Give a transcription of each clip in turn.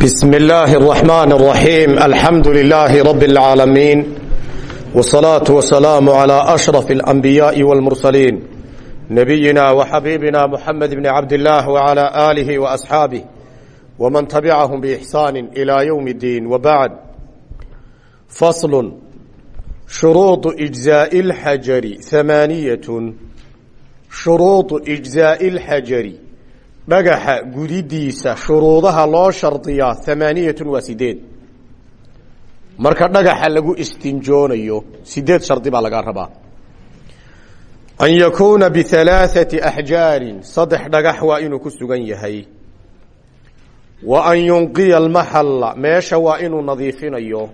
بسم الله الرحمن الرحيم الحمد لله رب العالمين والصلاة والسلام على أشرف الأنبياء والمرسلين نبينا وحبيبنا محمد بن عبد الله وعلى آله وأصحابه ومن تبعهم بإحسان إلى يوم الدين وبعد فصل شروط إجزاء الحجر ثمانية شروط إجزاء الحجر dhagaxa gudidiisa shuruudaha loo shardiyaa amaaniyatun waa sideed marka dhagaxa lagu istinjoonayo sideed shardi baa laga rabaa. An yakuuna bihalaaثati axjaarin saddex dhagax waa inuu ku sugan yahay. Wa an yunqiya almaxalla meesha waa inuu nadiifinayo.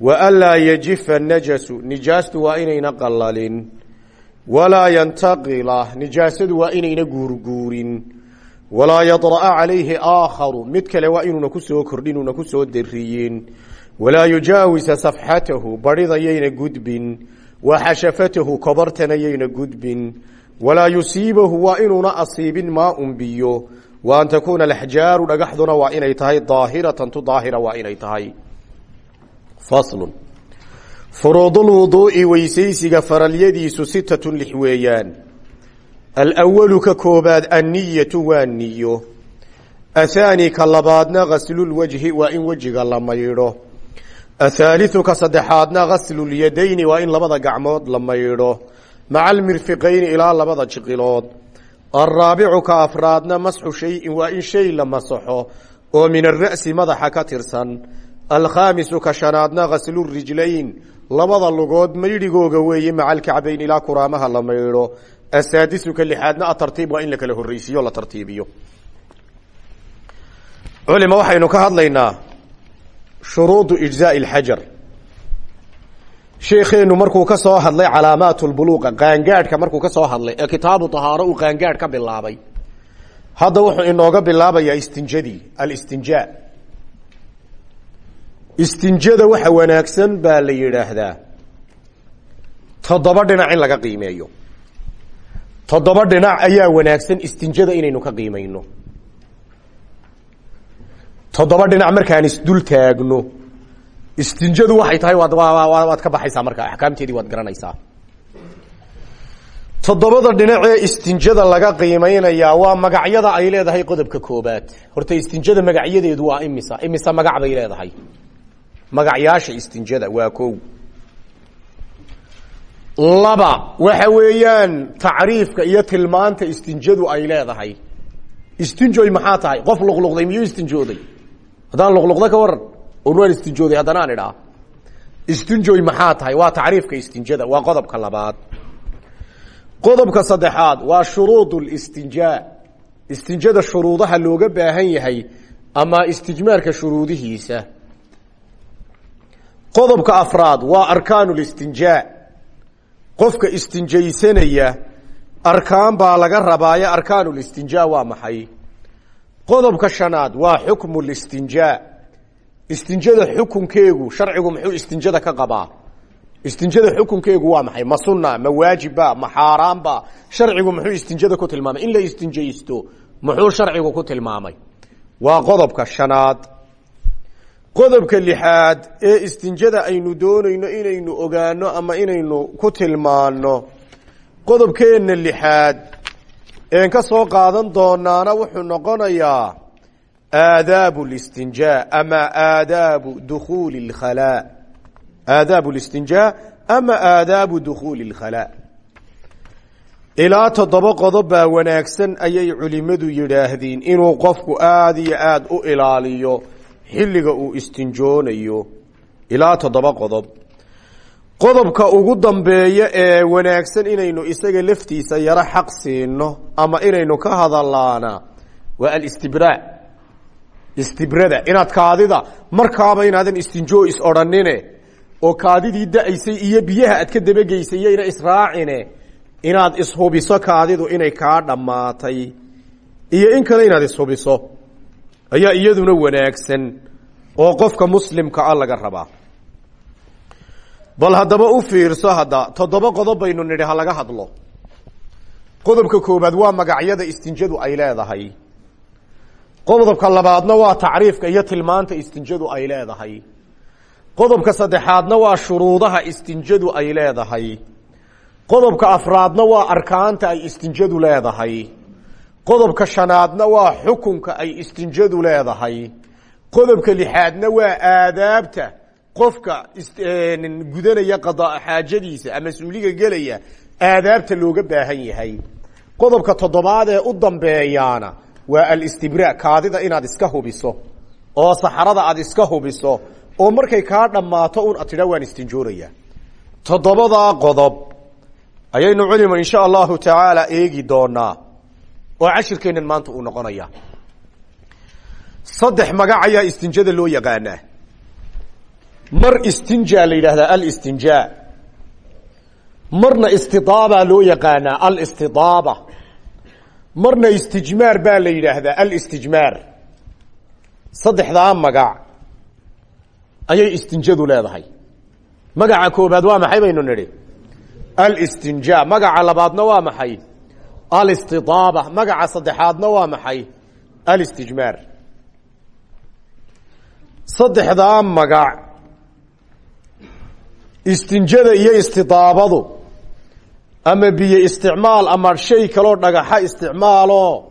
Wa anlaa yajifa najasu nijaastu waa inayna qalalin walaa yantaqila nijaasadu waa inayna guurguurin. Walaa yadra'a calayhi aakharu. Mid kale waa inuuna ku soo kordhin una ku soo dariyin. Walaa yujaawisa safxatahu. Badhidayayna gudbin. Wa xashafatahu kobartana yayna gudbin. Walaa yusiibahu waa inuuna asiibin maaun biyo. Wa an takuuna alaxjaaru dhagaxduna waa inay tahay daahiratan tu daahira waa inay tahay. Faslun furuudulwuduu'i weysaysiga faralyadiisu sitatun lix weeyaan. Alwalu ka koobaad anniyatu waa niyo. Athaani ka labaadna ghaslulwajhi waa in wejiga la maydho athaaliu ka saddexaadna ghasllyadayni waa in labada gacmood la maydho maca almirfiqayni ilaa labada jiqilood. Alraabicu ka afraadna masxu shayin waa in shay la masaxo. Oo min ara'si madaxa ka tirsan. Alkhaamisu ka shanaadna ghaslurijlayn labada lugood maydhigooga weeye maca alkacbayn ilaa kuraamaha la maydho. Asaadisu ka lixaadna atartiib waa in la kala horreysiiyo la tartiibiyo. Culima waxaynu ka hadlaynaa shuruudu ijzaai alxajar sheekheenu markuu ka soo hadlay calaamaat lbuluuqa qaangaadhka markuu ka soo hadlay ee kitaabu tahaaro uu qaangaadh ka bilaabay. Hadda wuxuu inooga bilaabayaa istinjadii alistinjaa istinjada waxa wanaagsan baa la yidhaahdaa. Toddoba dhinac in laga qiimeeyo. Toddoba dhinac ayaa wanaagsan istinjada inaynu ka qiimayno. Toddoba dhinac markaan isdul taagno istinjadu waxay tahay waad ka baxaysaa markaa axkaamteedii waad garanaysaa. Toddobada dhinacee istinjada laga qiimeynayaa waa magacyada ay leedahay qodobka koobaad horta istinjada magacyadeedu waa imisa imisa magac bay leedahay magacyaasha istinjada waa kow. Laba waxa weeyaan tacriifka iyo tilmaanta istinjadu ay leedahay. Istinjoy maxaa tahay? Qof luqluqday miyuu istinjooday? Haddaan luqluqda ka waran on waan istinjooday haddana aan idhaa istinjoy maxaa tahay? Waa tacriifka istinjada waa qodobka labaad. Qodobka saddexaad waa shuruud listinjaa istinjada shuruudaha looga baahan yahay ama istijmaarka shuruudihiisa qodobka afraad waa arkaan listinjaa qofka istinjaysanaya arkaan baa laga rabaaye arkaan listinjaa waa maxay? Qodobka shanaad waa xukmu listinjaa istinjada xukunkeegu sharcigu muxuu istinjada ka qabaa? Istinjada xukunkeegu waa maxay? Ma sunna ma waajibba ma xaaraanba sharcigu muxuu istinjada ku tilmaamay? In la istinjaysto muxuu sharcigu ku tilmaamay? Waa qodobka shanaad qodobka lixaad ee istinjada aynu doonayno inaynu ogaano ama inaynu ku tilmaano qodobkeenna lixaad een ka soo qaadan doonaana wuxuu noqonayaa aadaabu listinjaa ama aadaabu dukhuuli lkhalaa aadaabu listinjaa ama aadaabu dukhuuli lkhalaa ilaa toddoba qodob baa wanaagsan ayay culimadu yidhaahdeen inuu qofku aada iyo aada u ilaaliyo xilliga uu istinjoonayo ilaa toddoba qodob. Qodobka ugu dambeeya ee wanaagsan inaynu isaga laftiisa yaro xaq siino ama inaynu ka hadalaana waa alistibraa. Istibrada inaad kaadida markaaba inaadan istinjoo is odhanine oo kaadidii da'aysay iyo biyaha aad ka dabageysay iyayna israacine inaad ishubiso kaadidu inay kaa dhammaatay iyo in kale inaad ishubiso ayaa iyaduna wanaagsan oo qofka muslimka a laga rabaa. Bal haddaba u fiirso hadda toddoba qodob baynu nidhi ha laga hadlo. Qodobka koobaad waa magacyada istinjadu ay leedahay. Qodobka labaadna waa tacriifka iyo tilmaanta istinjadu ay leedahay. Qodobka saddexaadna waa shuruudaha istinjadu ay leedahay. Qodobka afraadna waa arkaanta ay istinjadu leedahay qodobka shanaadna waa xukunka ay istinjadu leedahay. Qodobka lixaadna waa aadaabta. Qofka gudanaya qadaa xaajadiisa ama suuliga gelaya aadaabta looga baahan yahay. Qodobka toddobaad ee u dambeeyaana waa alistibraa kaadida inaad iska hubiso oo saxarada aad iska hubiso oo markay kaa dhammaato un ad waan istinjooraya. Toddobadaa qodob. Ayaynu culima insha allahu tacaala eegi doonaa oo cashirkeennan maanta uu noqonaya. Saddex magac ayaa istinjada loo yaqaanaa. Mar istinja la yidhaahdaa alistinjaa. Marna istidaabaa loo yaqaanaa alistidaaba. Marna istijmaar baa la yidhaahdaa alistijmaar. Saddexdaa magac ayay istinjadu leedahay. Magaca koobaad waa maxay baynu nidhi? Alistinja magaca labaadna waa maxay alistidaaba magaca saddexaadna waa maxay? Alistijmaar. Saddexdaa magac istinjada iyo istidaabadu ama biyo isticmaal ama shay kaloo dhagaxa isticmaalo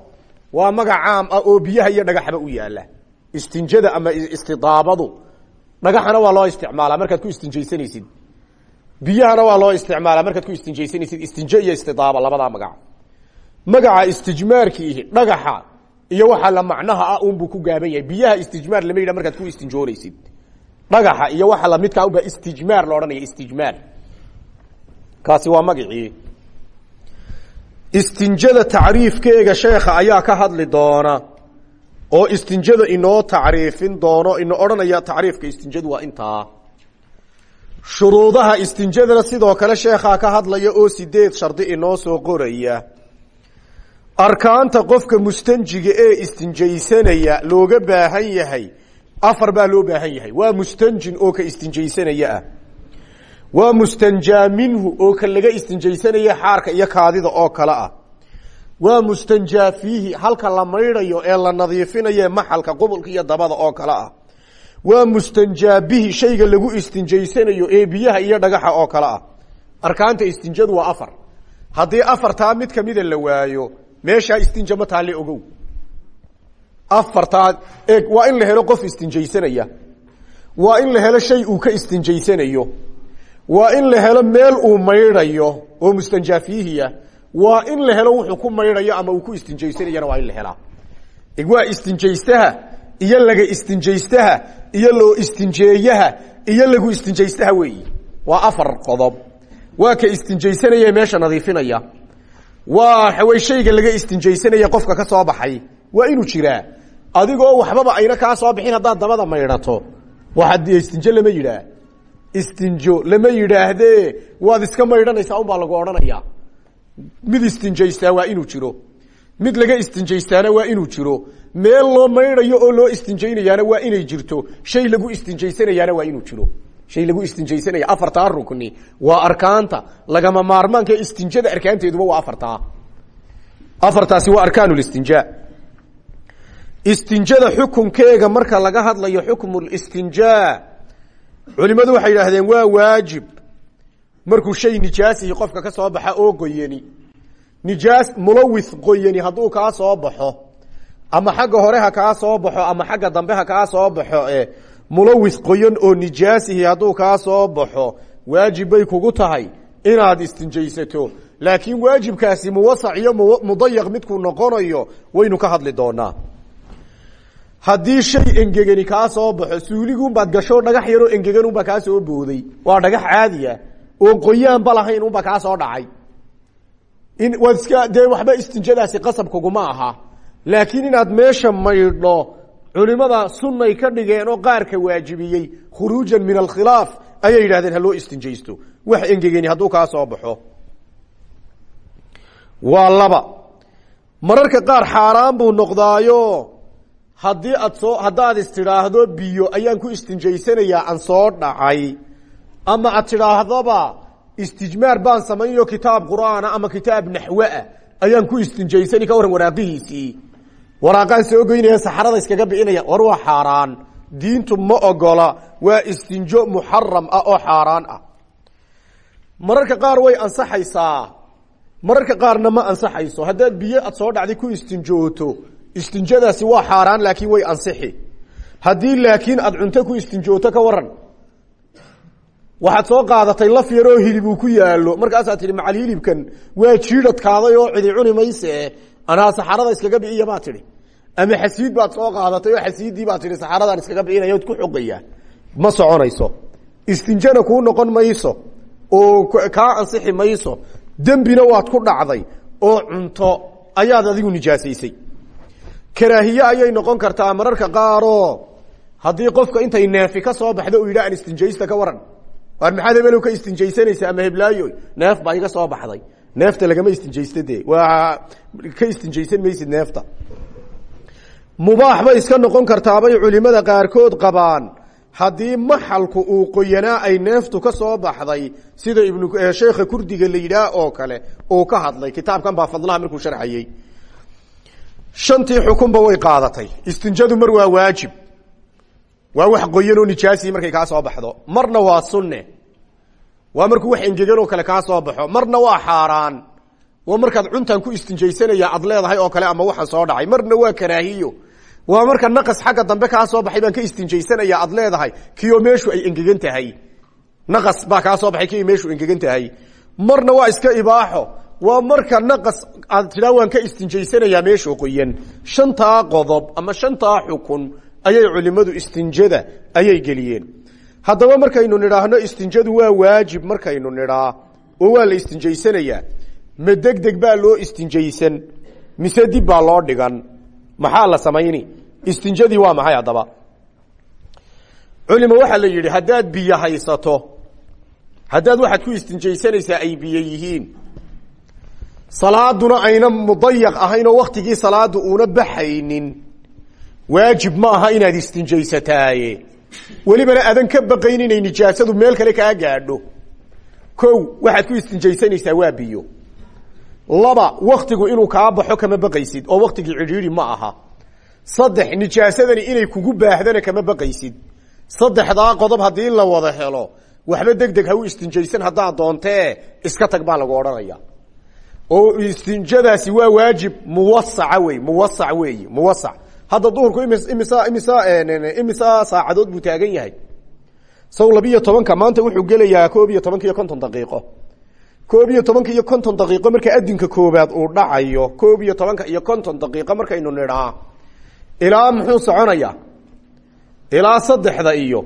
waa magac caam ah oo biyaha iyo dhagaxba u yaalla istinjada ama istidaabadu dhagaxana waa loo isticmaalaa markaad ku istinjaysanaysid. Biyahana waa loo isticmaalaa markaad ku istinjaysanaysid. Istinje iyo istidaaba labadaa magac magaca istijmaarkiihi dhagaxa iyo waxa la macnaha ah unbuu ku gaaban yahay. Biyaha istijmaar lama yidha markaad ku istinjoonaysid. Dhagaxa iyo waxa lamidkaa unbaa istijmaar la odhanaya istijmaar. Kaasi waa magacii istinjada tacriifkeega sheekha ayaa ka hadli doona oo istinjada inoo tacriifin doono ina odhanaya tacriifka istinjadu waa intaa. Shuruudaha istinjadana sidoo kale sheekhaa ka hadlaya oo sideed shardi inoo soo qoraya arkaanta qofka mustanjiga ee istinjaysanaya looga baahan yahay afar baa loo baahan yahay. Waa mustanjin oo ka istinjaysanaya ah. Waa mustanjaa minhu oo ka laga istinjaysanaya xaarka iyo kaadida oo kale ah. Waa mustanjaa fiihi halka la maydhayo ee la nadiifinayo maxalka qubulka iyo dabada oo kale ah. Waa mustanjaa bihi shayga lagu istinjaysanayo ee biyaha iyo dhagaxa oo kale ah. Arkaanta istinjadu waa afar. Haddii afartaa mid kamida la waayo meeshaa istinja ma taale ogow. Afartaa eeg waa in la helo qof istinjaysanaya. Waa in la helo shay uu ka istinjaysanayo. Waa in la helo meel uu maydhayo oo mustanjaa fiihiya waa in la helo wuxuu ku maydhayo ama uu ku istinjaysanayana waa in la helaa. Waa istinjaystaha iyo laga istinjaystaha iyo loo istinjeeyaha iyo lagu istinjaystaha weeyi. Waa afar qodob. Waa ka istinjaysanaya meesha nadiifinaya waa waxawey shayga laga istinjaysanaya qofka ka soo baxay. Waa inuu jiraa adigoo waxbaba ayna kaa soo bixin haddaad dabada maydhato. Waxaad istinjo lama yidhaah istinjo lama yidhaahdee. Waad iska maydhanaysaa unbaa lagu odhanaya. Mid istinjaystaa waa inuu jiro. Mid laga istinjaystaana waa inuu jiro. Meel loo maydhayo oo loo istinjaynayaana waa inay jirto. Shay lagu istinjaysanayaana waa inuu jiro shay lagu istinjaysanaya afartaa rukni. Waa arkaanta. Lagama maarmaanka istinjada arkaanteeduba waa afartaa. Afartaasi waa arkaanulistinjaa istinjada xukunkeega marka laga hadlayo xukmu listinjaa culimadu waxay yidhaahdeen waa waajib. Markuu shay nijaasihi qofka ka soo baxa oo qoyani nijaas mulawith qoyani hadduu kaa soo baxo ama xagga hore ha kaa soo baxo ama xagga dambe ha kaa soo baxo e mulawith qoyan oo nijaasihi hadduu kaa soo baxo waajib bay kugu tahay inaad istinjaysato. Laakiin waajibkaasi muwasac iyo mudayaq midkuu noqonayo waynu ka hadli doonaa. Haddii shay engegani kaa soo baxo suuligunbaad gasho dhagax yaroo engegan unbaa kaa soo booday. Waa dhagax caadiya oon qoyaanba lahayn unbaa kaa soo dhacay. In waad iska dee waxba istinjadaasi qasab kuguma aha. Laakiin inaad meesha maydho culimada sunnay ka dhigeen oo qaarka waajibiyey khuruujan min alkhilaaf ayay yidhahdeen ha loo istinjaysto. Wax engegeni hadduu kaa soo baxo. Waa laba. Mararka qaar xaaraan buu noqdaayo haddii aad soo haddaad istidhaahdo biyo ayaan ku istinjaysanayaa aan soo dhacay. Ama aad tidhaahdoba istijmaar baan samaynayo kitaab qur'aana ama kitaab naxweah ayaan ku istinjaysani ka waran waraaqihiisii waraaqaan soo goynaya saxarada iskaga bi'inaya war waa xaaraan. Diintu ma ogola waa istinjo muxaram ah oo xaaraan ah. Mararka qaar way ansaxaysaa. Mararka qaarna ma ansaxayso. Haddaad biyo aad soo dhacday ku istinjooto istinjadaasi waa xaaraan laakiin way ansixi. Haddii laakiin aad cunto ku istinjooto ka waran waxaad soo qaadatay laf yaroo hilib uu ku yaalo markaasaad tihi macal hilibkan waa jiidhadkaaday oo cidi cuni mayse anaa saxarada iskaga bi'iya baa tihi ama xasiid baad soo qaadatay oo xasiiddii baa tihi saxaradan iskaga bi'inaya od ku xogaya ma soconayso. Istinjana kuu noqon mayso oo kaa ansixi mayso. Dembina waad ku dhacday oo cunto ayaad adigu nijaasaysay. Karaahiye ayay noqon kartaa mararka qaaroo. Haddii qofka intay neefi ka soo baxdo uu yidha istinjaysta ka waran. Waar maxaad ka istinjaysanaysa ama heblaayo neef baa iga soo baxday neefta lagama istinjaysta waa ka istinjaysan maysid neefta. Mubaax bay iska noqon kartaabay culimada qaarkood qabaan. Haddii maxalku uu qoyanaa ay neeftu ka soo baxday sida ibnu sheekha kurdiga la oo kale uu ka hadlay. Kitaabkan baa fadlaha markuu sharxayey shantii xukunba way qaadatay. Istinjadu mar waa waajib. Waa wax qoyan oo markay kaa soo baxdo. Marna waa sunne waa markuu wax engegan oo kale kaa soo baxo. Marna waa xaaraan. Waa markaad cuntan ku istinjaysanaya ad leedahay oo kale ama waxaan soo dhacay. Marna waa karaahiyo. Waa marka naqas xagga dambe kaa soo baxay baan ka istinjaysanaya ad leedahay. Kioo meeshu ay engegan tahay. Naqas baa kaa soo baxay kii meeshu engegan tahay. Marna waa iska ibaaxo. Waa marka naqas aad tidhaa waan ka istinjaysanayaa meeshu qoyan. Shantaa qodob ama shantaa xukun ayay culimadu istinjada ayay geliyeen haddaba markaynu nidhaahno istinjadu waa waajib markaynu nidhaa oo waa la istinjaysanayaa ma deg deg baa loo istinjaysan. Mise dib baa loo dhigan. Maxaa la samayni? Istinjadii waa maxay haddaba? Culima waxaa la yidhi haddaad biyo haysato haddaad waxaad ku istinjaysanaysaa ay biyo yihiin. Salaaduna ayna mudayaq ahayn oo waktigii salaadu uuna baxaynin. Waajib ma aha inaad istinjaysataaye welibana adan ka baqayn inay nijaasadu meel kale kaa gaadho. Ko waxaad ku istinjaysanaysaa waa biyo. Laba waktigu inuu kaa baxo kama baqaysid oo waktigii cidhiidhi ma aha. Saddex nijaasadani inay kugu baahdana kama baqaysid. Saddexdaa qodob haddii la wada helo waxba deg deg ha u istinjaysan haddaad doontee iska tag baa lagu odhanaya. Oo istinjadaasi waa waajib muwasaca wey muwasac weeye muwasac hadda duhurku imis imisa saacadood buu taagan yahay. Saw labiyo tobanka maanta wuxuu gelayaa koob iyo tobanka iyo konton daqiiqo. Koob iyo tobanka iyo konton daqiiqo marka adinka koobaad uu dhacayo koob iyo tobanka iyo konton daqiiqo markaynu nidhaa ilaa muxuu soconaya? Ilaa saddexda iyo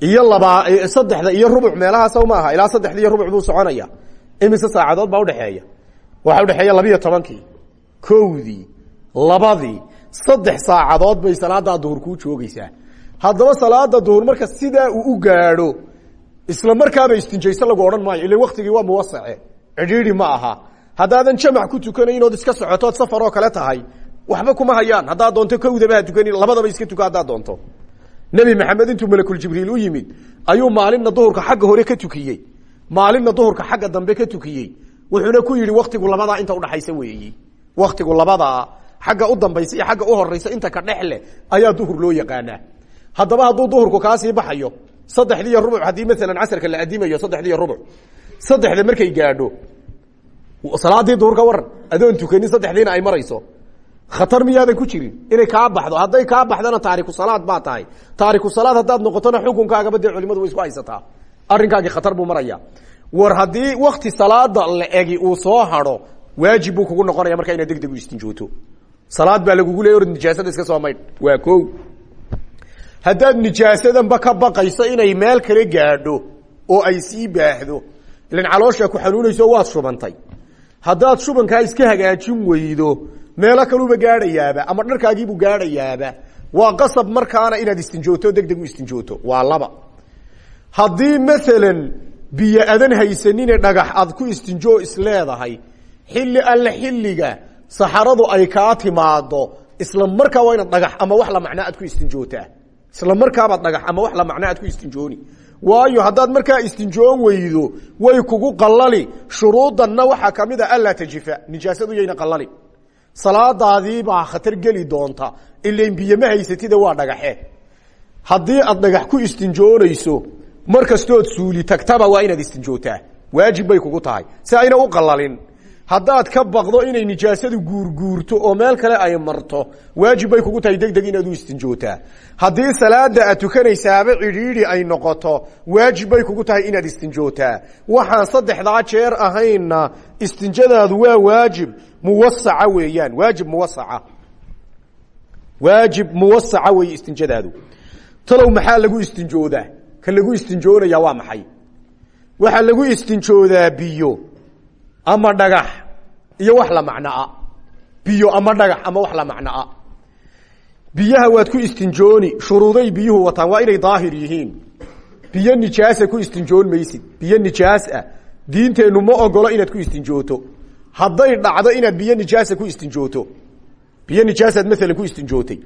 iyo labaa saddexda iyo rubuc meelaha saw maaha ilaa saddexda iyo rubuc buu soconaya. Imise saacadood baa udhexeeya waxaa udhexeeya labiyo tobankii. Kowdii labadii saddex saacadood bay salaadaa duhur kuu joogeysaa haddaba salaada duhur marka sidaa uu u gaadho isla markaaba istinjayso lagu odhan maayo ila waktigii waa muwasace. Cidhiidi ma aha. Haddaadan jamac ku tukanayn ood iska socotood safar oo kale tahay waxba kuma hayaan. Haddaad doonto kowdaba ha tukanin labadaba iska tuka haddaad doonto. Nebi maxamed intuu malakuljibriil u yimid ayuu maalinna duhurka xagga hore ka tukiyey. Maalinna duhurka xagga dambe ka tukiyey. Wuxuuna ku yidhi waktigu labadaa inta udhaxaysa weeyi. Waktigu labadaa xagga u dambaysa iyo xagga u horeysa inta ka dhex leh ayaa duhur loo yaqaanaa. Haddaba hadduu duhurku kaasii baxayo saddexdiiyo rubuc haddii maalan casarka la adimayo saddexdiiyo rubuc saddexda markay gaadho salaadii duhur waran adoon saddexdiina ay marayso khatar miyaadan ku jirin? Inay kaa baxdo hadday kaa baxdana taariku salaad baa tahay. Taariku salaad haddaad noqotona xukunkaagaba dee culimadu way isku haysataa. Arrinkaagii khatar buu maraya war haddii wakti salaada la egi uu soo hado waajib buu kugu noqonaya markaa inaad deg u istinjooto salaad baa lagugu leey or nijaasada iska soo maydh. Waa ko haddaad nijaasadanba ka baqayso inay meel kale gaadho oo ay sii baahdo ilan calooshaa ku xanuunayso waad shubantay. Haddaad shubankaa iska hagaajin weydo meelo kaluba gaadhayaaba ama dharkaagiibuu gaadhayaaba waa qasab markaana inaad istinjooto deg deg u istinjooto waa laba. Haddii maalan biyo adan haysanine dhagax aad ku istinjoo isleedahay xilli alle xilliga saxaradu ay kaa timaado isla markaa waa inaad dhagax ama wax la macnaa aad ku istinjootaa isla markaabaad dhagax ama wax la macnaa aad ku istinjooni. Waayo haddaad markaa istinjoon weydo way kugu qalali shuruudanna waxaa ka mid a anlaa tajifa nijaasadu yayna qalali salaadaadiibaa khatar geli doonta. Ilain biyo haysatida waa dhagaxe. Haddii aad dhagax ku istinjoonayso mar suuli tagtaba waa inaad istinjootaa. Waajib bay kugu tahay. Si u qalalin haddaad ka baqdo inay nijaasadu guurguurto oo meel kale ay marto waajib bay kugu tahay degdeg inaad u istinjootaa. Haddii salaada aad tukanaysaaba cidhiidhi ay noqoto waajib bay kugu tahay inaad istinjootaa. Waxaan saddexdaa jeer ahaynna istinjadaadu waa waajib muwasaca weeyaan waajib muwasaca waajib muwasaca weeye istinjadaadu. Talow maxaa lagu istinjoodaa? Ka lagu istinjoonaya waa maxay? Waxaa lagu istinjoodaa biyo ama dhagax. Iyo wax la macnoa biyo ama dhagax ama wax la macnoa biyaha waad ku istinjooni. Shuruuday biyuhu wataan. Waa inay daahir yihiin. Biyo nijaasa ku istinjoon maysid. Biyo nijaas ah. Ma ogolo inaad ku istinjooto. Hadday dhacdo inaad biyo nijaasa ku istinjooto. Biyo nijaasaad maalan ku istinjootay.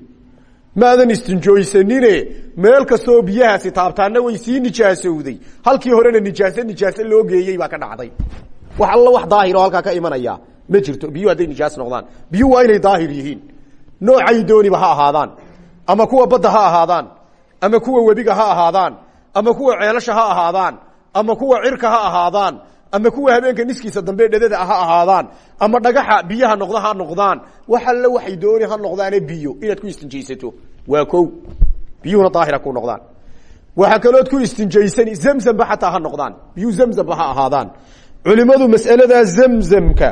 Maadan istinjooysanine? Meel kastoo biyahaasi taabtaana way sii nijaasowday. Halkii horena nijaase nijaase loo geeyey baa ka dhacday wax alla wax daahiro halkaa ka imanaya ma jirto. Biyuhu hadday nijaas noqdaan. Biyuhu waa inay daahir yihiin. Noocay dooniba ha ahaadaan. Ama kuwa badda ha ahaadaan. Ama kuwa webiga ha ahaadaan. Ama kuwa ceelasha ha ahaadaan. Ama kuwa cirka ha ahaadaan. Ama kuwa habeenka niskiisa dambe dhedada ha ahaadaan. Ama dhagaxa biyaha noqda noqdaan. Wax alle waxay dooni ha noqdaane biyo inaad ku istinjaysato. Waa ko biyuhuna daahira ku noqdaan. Waxaa kalood ku istinjaysani zamzamba xataa ha noqdaan. Biyuhu zamzamba ha ahaadaan culimadu mas'aladaa zamzamka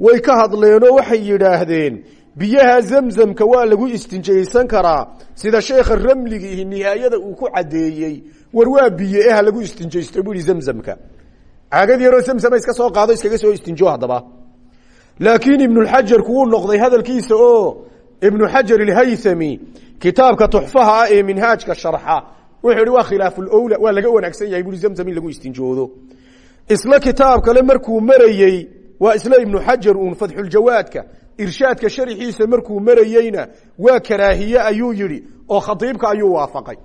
way ka hadleenoo waxay yidhaahdeen biyaha zamzamka waa lagu istinjaysan karaa. Sida sheekha ramligiihi nihaayada uu ku caddeeyey war waa biyo eh ha lagu istinjaysto buu ihi zamzamka caagad yaroo zamzama iska soo qaado iskaga soo istinjo haddaba. Laakiin ibnulxajar kuwuu noqday hadalkiisa oo ibnu xajar ilhaythami kitaabka tuxfaha ah ee minhaajka sharxa wuxuu ihi waa khilaafulowla waa laga wanaagsan yahay bui zamzam in lagu istinjoodo isla kitaab kale markuu marayey waa isla ibnu xajar uun fatxuljawaadka irshaadka sharxiisa markuu marayeyna waa karaahiye ayuu yidhi oo khadiibka ayuu waafaqay.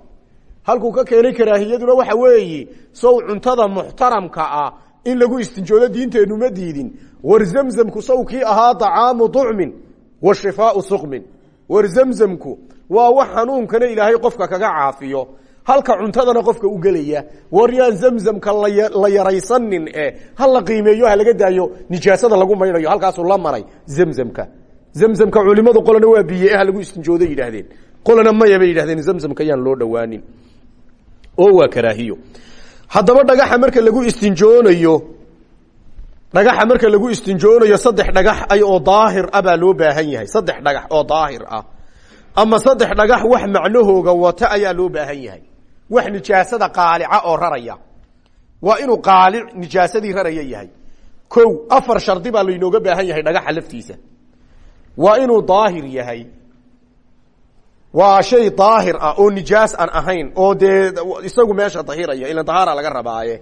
Halkuu ka keenay karaahiyaduna waxa weeye sow cuntada muxtaramka ah in lagu istinjoodo diinteennu ma diidin. War zamzamku sawkii ahaa طacaamu طucmin wa shifaau suqmin. War zamzamku waa wax xanuunkana ilaahay qofka kaga caafiyo halka cuntadana qofka u gelaya. War yaan zamzamka la yaraysanin e ha la qiimeeyo ha laga daayo nijaasada lagu maydhayo halkaasuu la maray zamzamka. Zamzamka culimadu qolana waa biye ha lagu istinjoodo yidhaahdeen. Qolana maya bay yidhahdeen zamzamka yaan loo dhowaanin oo waa karaahiyo. Haddaba dhagaxa marka lagu istinjoonayo dhagaxa marka lagu istinjoonayo saddex dhagax ay oo daahir ah baa loo baahan yahay. Saddex dhagax oo daahir ah. Ama saddex dhagax wax macnahooga wata ayaa loo baahan yahay wax nijaasada qaalica oo raraya. Waa inuu qaalic nijaasadii raraya yahay. Ko afar shardi baa laynooga baahan yahay dhagaxa laftiisa. Waa inuu daahir yahay. Waa shay daahir ah oo nijaas aan ahayn oo dee isagu meesha dahiraya ila dahaara laga rabaaye.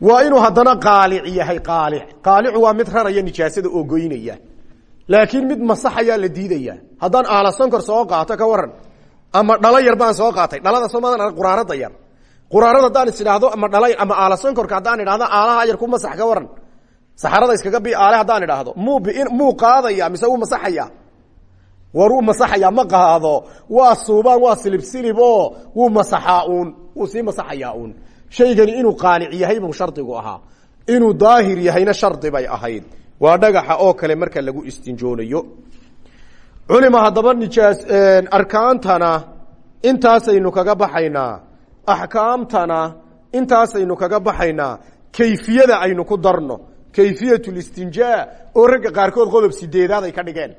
Waa inuu haddana qaalic yahay qaalic. Qaalicu waa mid raraya nijaasada oo goynaya. Laakiin mid masaxayaa la diidaya. Haddaan aala soo qaato ka waran ama dhalo yar baan soo qaatay. Dhalada soomaadan quraarada yar quraarada haddaan is idhaahdo ama dhala ama aala sonkorka haddaan idhahdo aalaha yar ku masax ka waran. Saxarada iskaga bi aale haddaan idhaahdo. Muu bi muu qaadaya mise wuu masaxaya? War wuu masaxayaa ma qaado. Waa suubaan waa silib silib wuu masaxaa uun. Wuu sii masaxayaa uun. Shaygani inuu qaalic yahay buu shardigu ahaa. Inuu daahir yahayna shardi bay ahayd. Waa dhagaxa oo kale marka lagu istinjoonayo culima haddaba nijaas arkaantana intaasaynu kaga baxaynaa. Axkaamtana intaasaynu kaga baxaynaa. Kayfiyada aynu ku darno. Kayfiyat listinjaa oo ragga qaarkood qodob sideedaad ay ka dhigeen.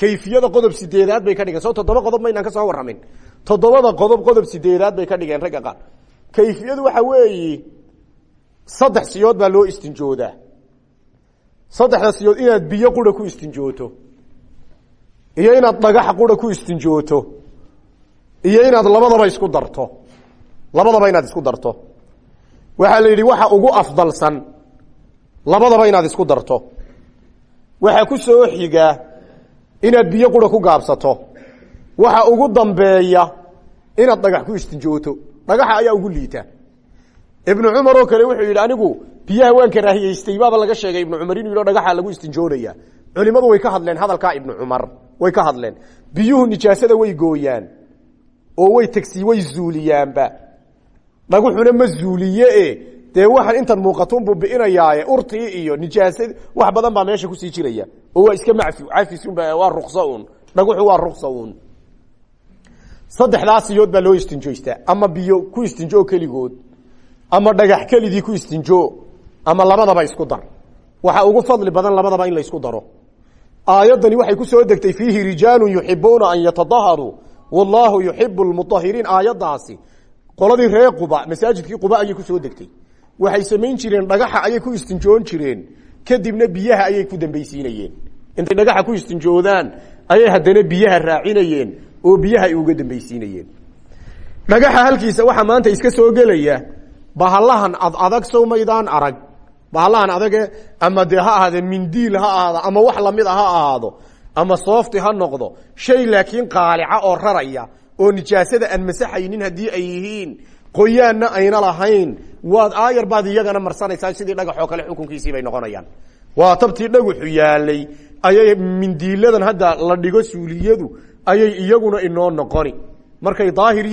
Kayfiyada qodob sideedaad bay ka dhigeen. Soo toddoba qodob maynaan ka soo warramin. Toddobada qodob qodob sideedaad bay ka dhigeen ragga qaar. Kayfiyadu waxa weeyi saddex siyood baa loo istinjoodaa. Saddexda siyood inaad biyo qura ku istinjooto iyo inaad dhagaxa qura ku istinjooto iyo inaad labadaba isku darto. Labadaba inaad isku darto. Waxaa la yidhi waxa ugu afdalsan labadaba inaad isku darto. Waxaa ku soo xiga inaad biyo qura ku gaabsato. Waxa ugu dambeeya inaad dhagax ku istinjooto. Dhagaxa ayaa ugu liita. Ibnu cumar oo kale wuxuu yidhi anigu biyaha waan karaahiyeystay baaba laga sheegay. Ibnu cumar inuu yidho dhagaxa lagu istinjoonaya. Culimadu way ka hadleen hadalkaa ibnu cumar way ka hadleen. Biyuhu nijaasada way gooyaan oo way tegsi way zuuliyaanba. Dhaguxuna ma zuuliye dee waxaan intan muuqatunbuu bi'inayaaye urtii iyo nijaasad wax badan baa meesha ku sii jiraya. Oo waa iska macfi cafisunba waa rukso un dhaguxu waa ruksa un saddexdaa siyood loo istinjoystaa ama biyo ku istinjoo keligood ama dhagax keligii ku istinjoo ama labadaba isku dar. Waxaa ugu fadli badan labadaba in la isku daro aayaddani waxay ku soo degtay fiihi rijaalu yuxibuuna an yatadaharuu wallaahu yuxibu lmutahiriin aayaddaasi qoladii reer quba masaajidkii quba ayay ku soo degtay. Waxay samayn jireen dhagaxa ayay ku istinjoon jireen. Kadibna biyaha ayay ku dambaysiinayeen. Intay dhagaxa ku istinjoodaan ayay haddana biyaha raacinayeen oo biyaha ay dambaysiinayeen. Dhagaxa halkiisa waxaa maanta iska soo gelaya bahallahan ad adag sowmaydaan arag bahallahan adage ama dee ha mindiil ha ahaado ama wax la mid a ha ahaado ama soofti ha noqdo shay laakiin qaalica oo raraya oo nijaasada aan masaxaynin haddii ay yihiin qoyaanna ayna lahayn waad aayar baad iyagana marsanaysaa sidii dhagaxoo kale xukunkiisii bay noqonayaan. Waa tabtii dhaguxu yaalay ayay mindiiladan hadda la dhigo suuliyadu ayay iyaguna inoo noqoni. Markay daahir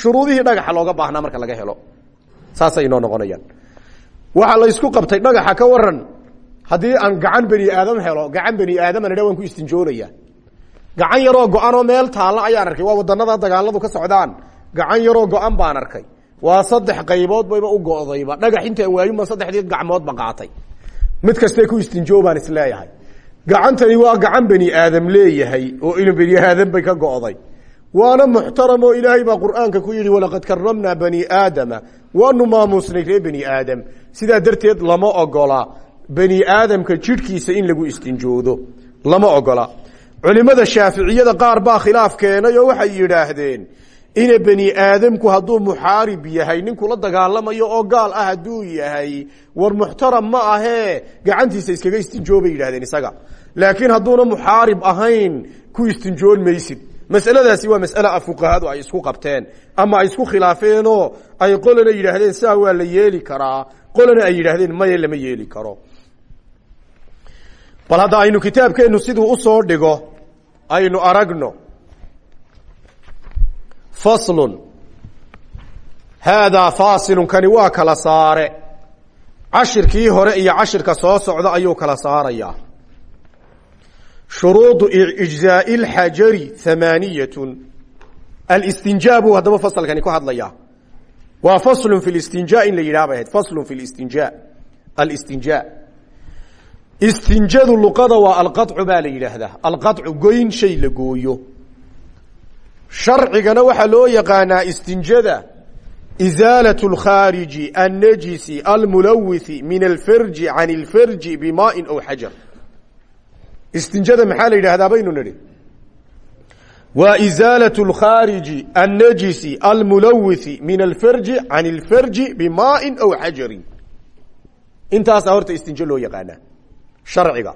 shuruudihii dhagaxa looga baahnaa marka laga helo. Saasay inoo noqonayaan waxaa la ysku qabtay dhagaxa ka waran haddii aan gacan beni aadam helo gacan beni aadamana dha waan ku istinjoonaya. Gacan yaroo go-anoo meel taalla ayaan arkay. Waa wadanada dagaaladu ka socdaan. Gacan yaroo go-an baan arkay. Waa saddex qaybood bayba u go'dayba. Dhagax intaan waayunba saddexdii gacmoodba qaatay. Mid kastee ku istinjoo is leeyahay gacantani waa gacan beni aadam leeyahay oo il beni aadam bay ka go'day. Waana muxtaram oo ilaahay baa qur'aanka ku yidhi walaqad karamnaa bani aadama waanu maamuusnay ree beni aadam. Sidaa darteed lama ogola. Beni aadamka jidhkiisa in lagu istinjoodo. Lama ogola. Culimada shaaficiyada qaar baa khilaaf keenay oo waxay yidhaahdeen ina beni aadamku hadduu muxaarib yahay ninkula dagaalamayo oo gaal ah hadduu yahay war muxtaram ma ahee. Gacantiisa iskaga istinjoo bay yidhahdeen isaga. Laakiin hadduuna muxaarib ahayn ku istinjoon maysid masaladaasi waa masale fuqahadu ay isku qabteen. Ama ay isku khilaafeenoo ay qolana yidhaahdeen saa waa la yeeli karaa. Qolana ay yidhaahdeen maya lama yeeli karo. Bal hadda aynu kitaabkeennu siduu u soo dhigo aynu aragno faslun. Haadaa faasilun kani waa kala saare. Cashirkii hore iyo cashirka soo socda ayuu kala saarayaa shuruudu ijzaai اlxajari hamaaniyatun alistinjaa buu haddaba fasalkani ku hadlayaa waa faslun fi listinjaa in la yidhaha bay ahayd faslun fi listinjaa alistinjaa istinjadu luqada waa alqaطcu baa la yidhaahdaa alqaطcu goyn shay la gooyo sharcigana waxaa loo yaqaanaa istinjada isaalaة اlkhaariji annajisi almulawithi min alfarji can اlfarji bimaaءin aw xajar istinjada maxaa la yidhahdaa baynu nidhi waa isaalaة اlkhaariji annajisi almulawithi min alfarji can اlfarji bimaaءin aw xajarin intaasaa horta istinjo loo yaqaanaa sharciga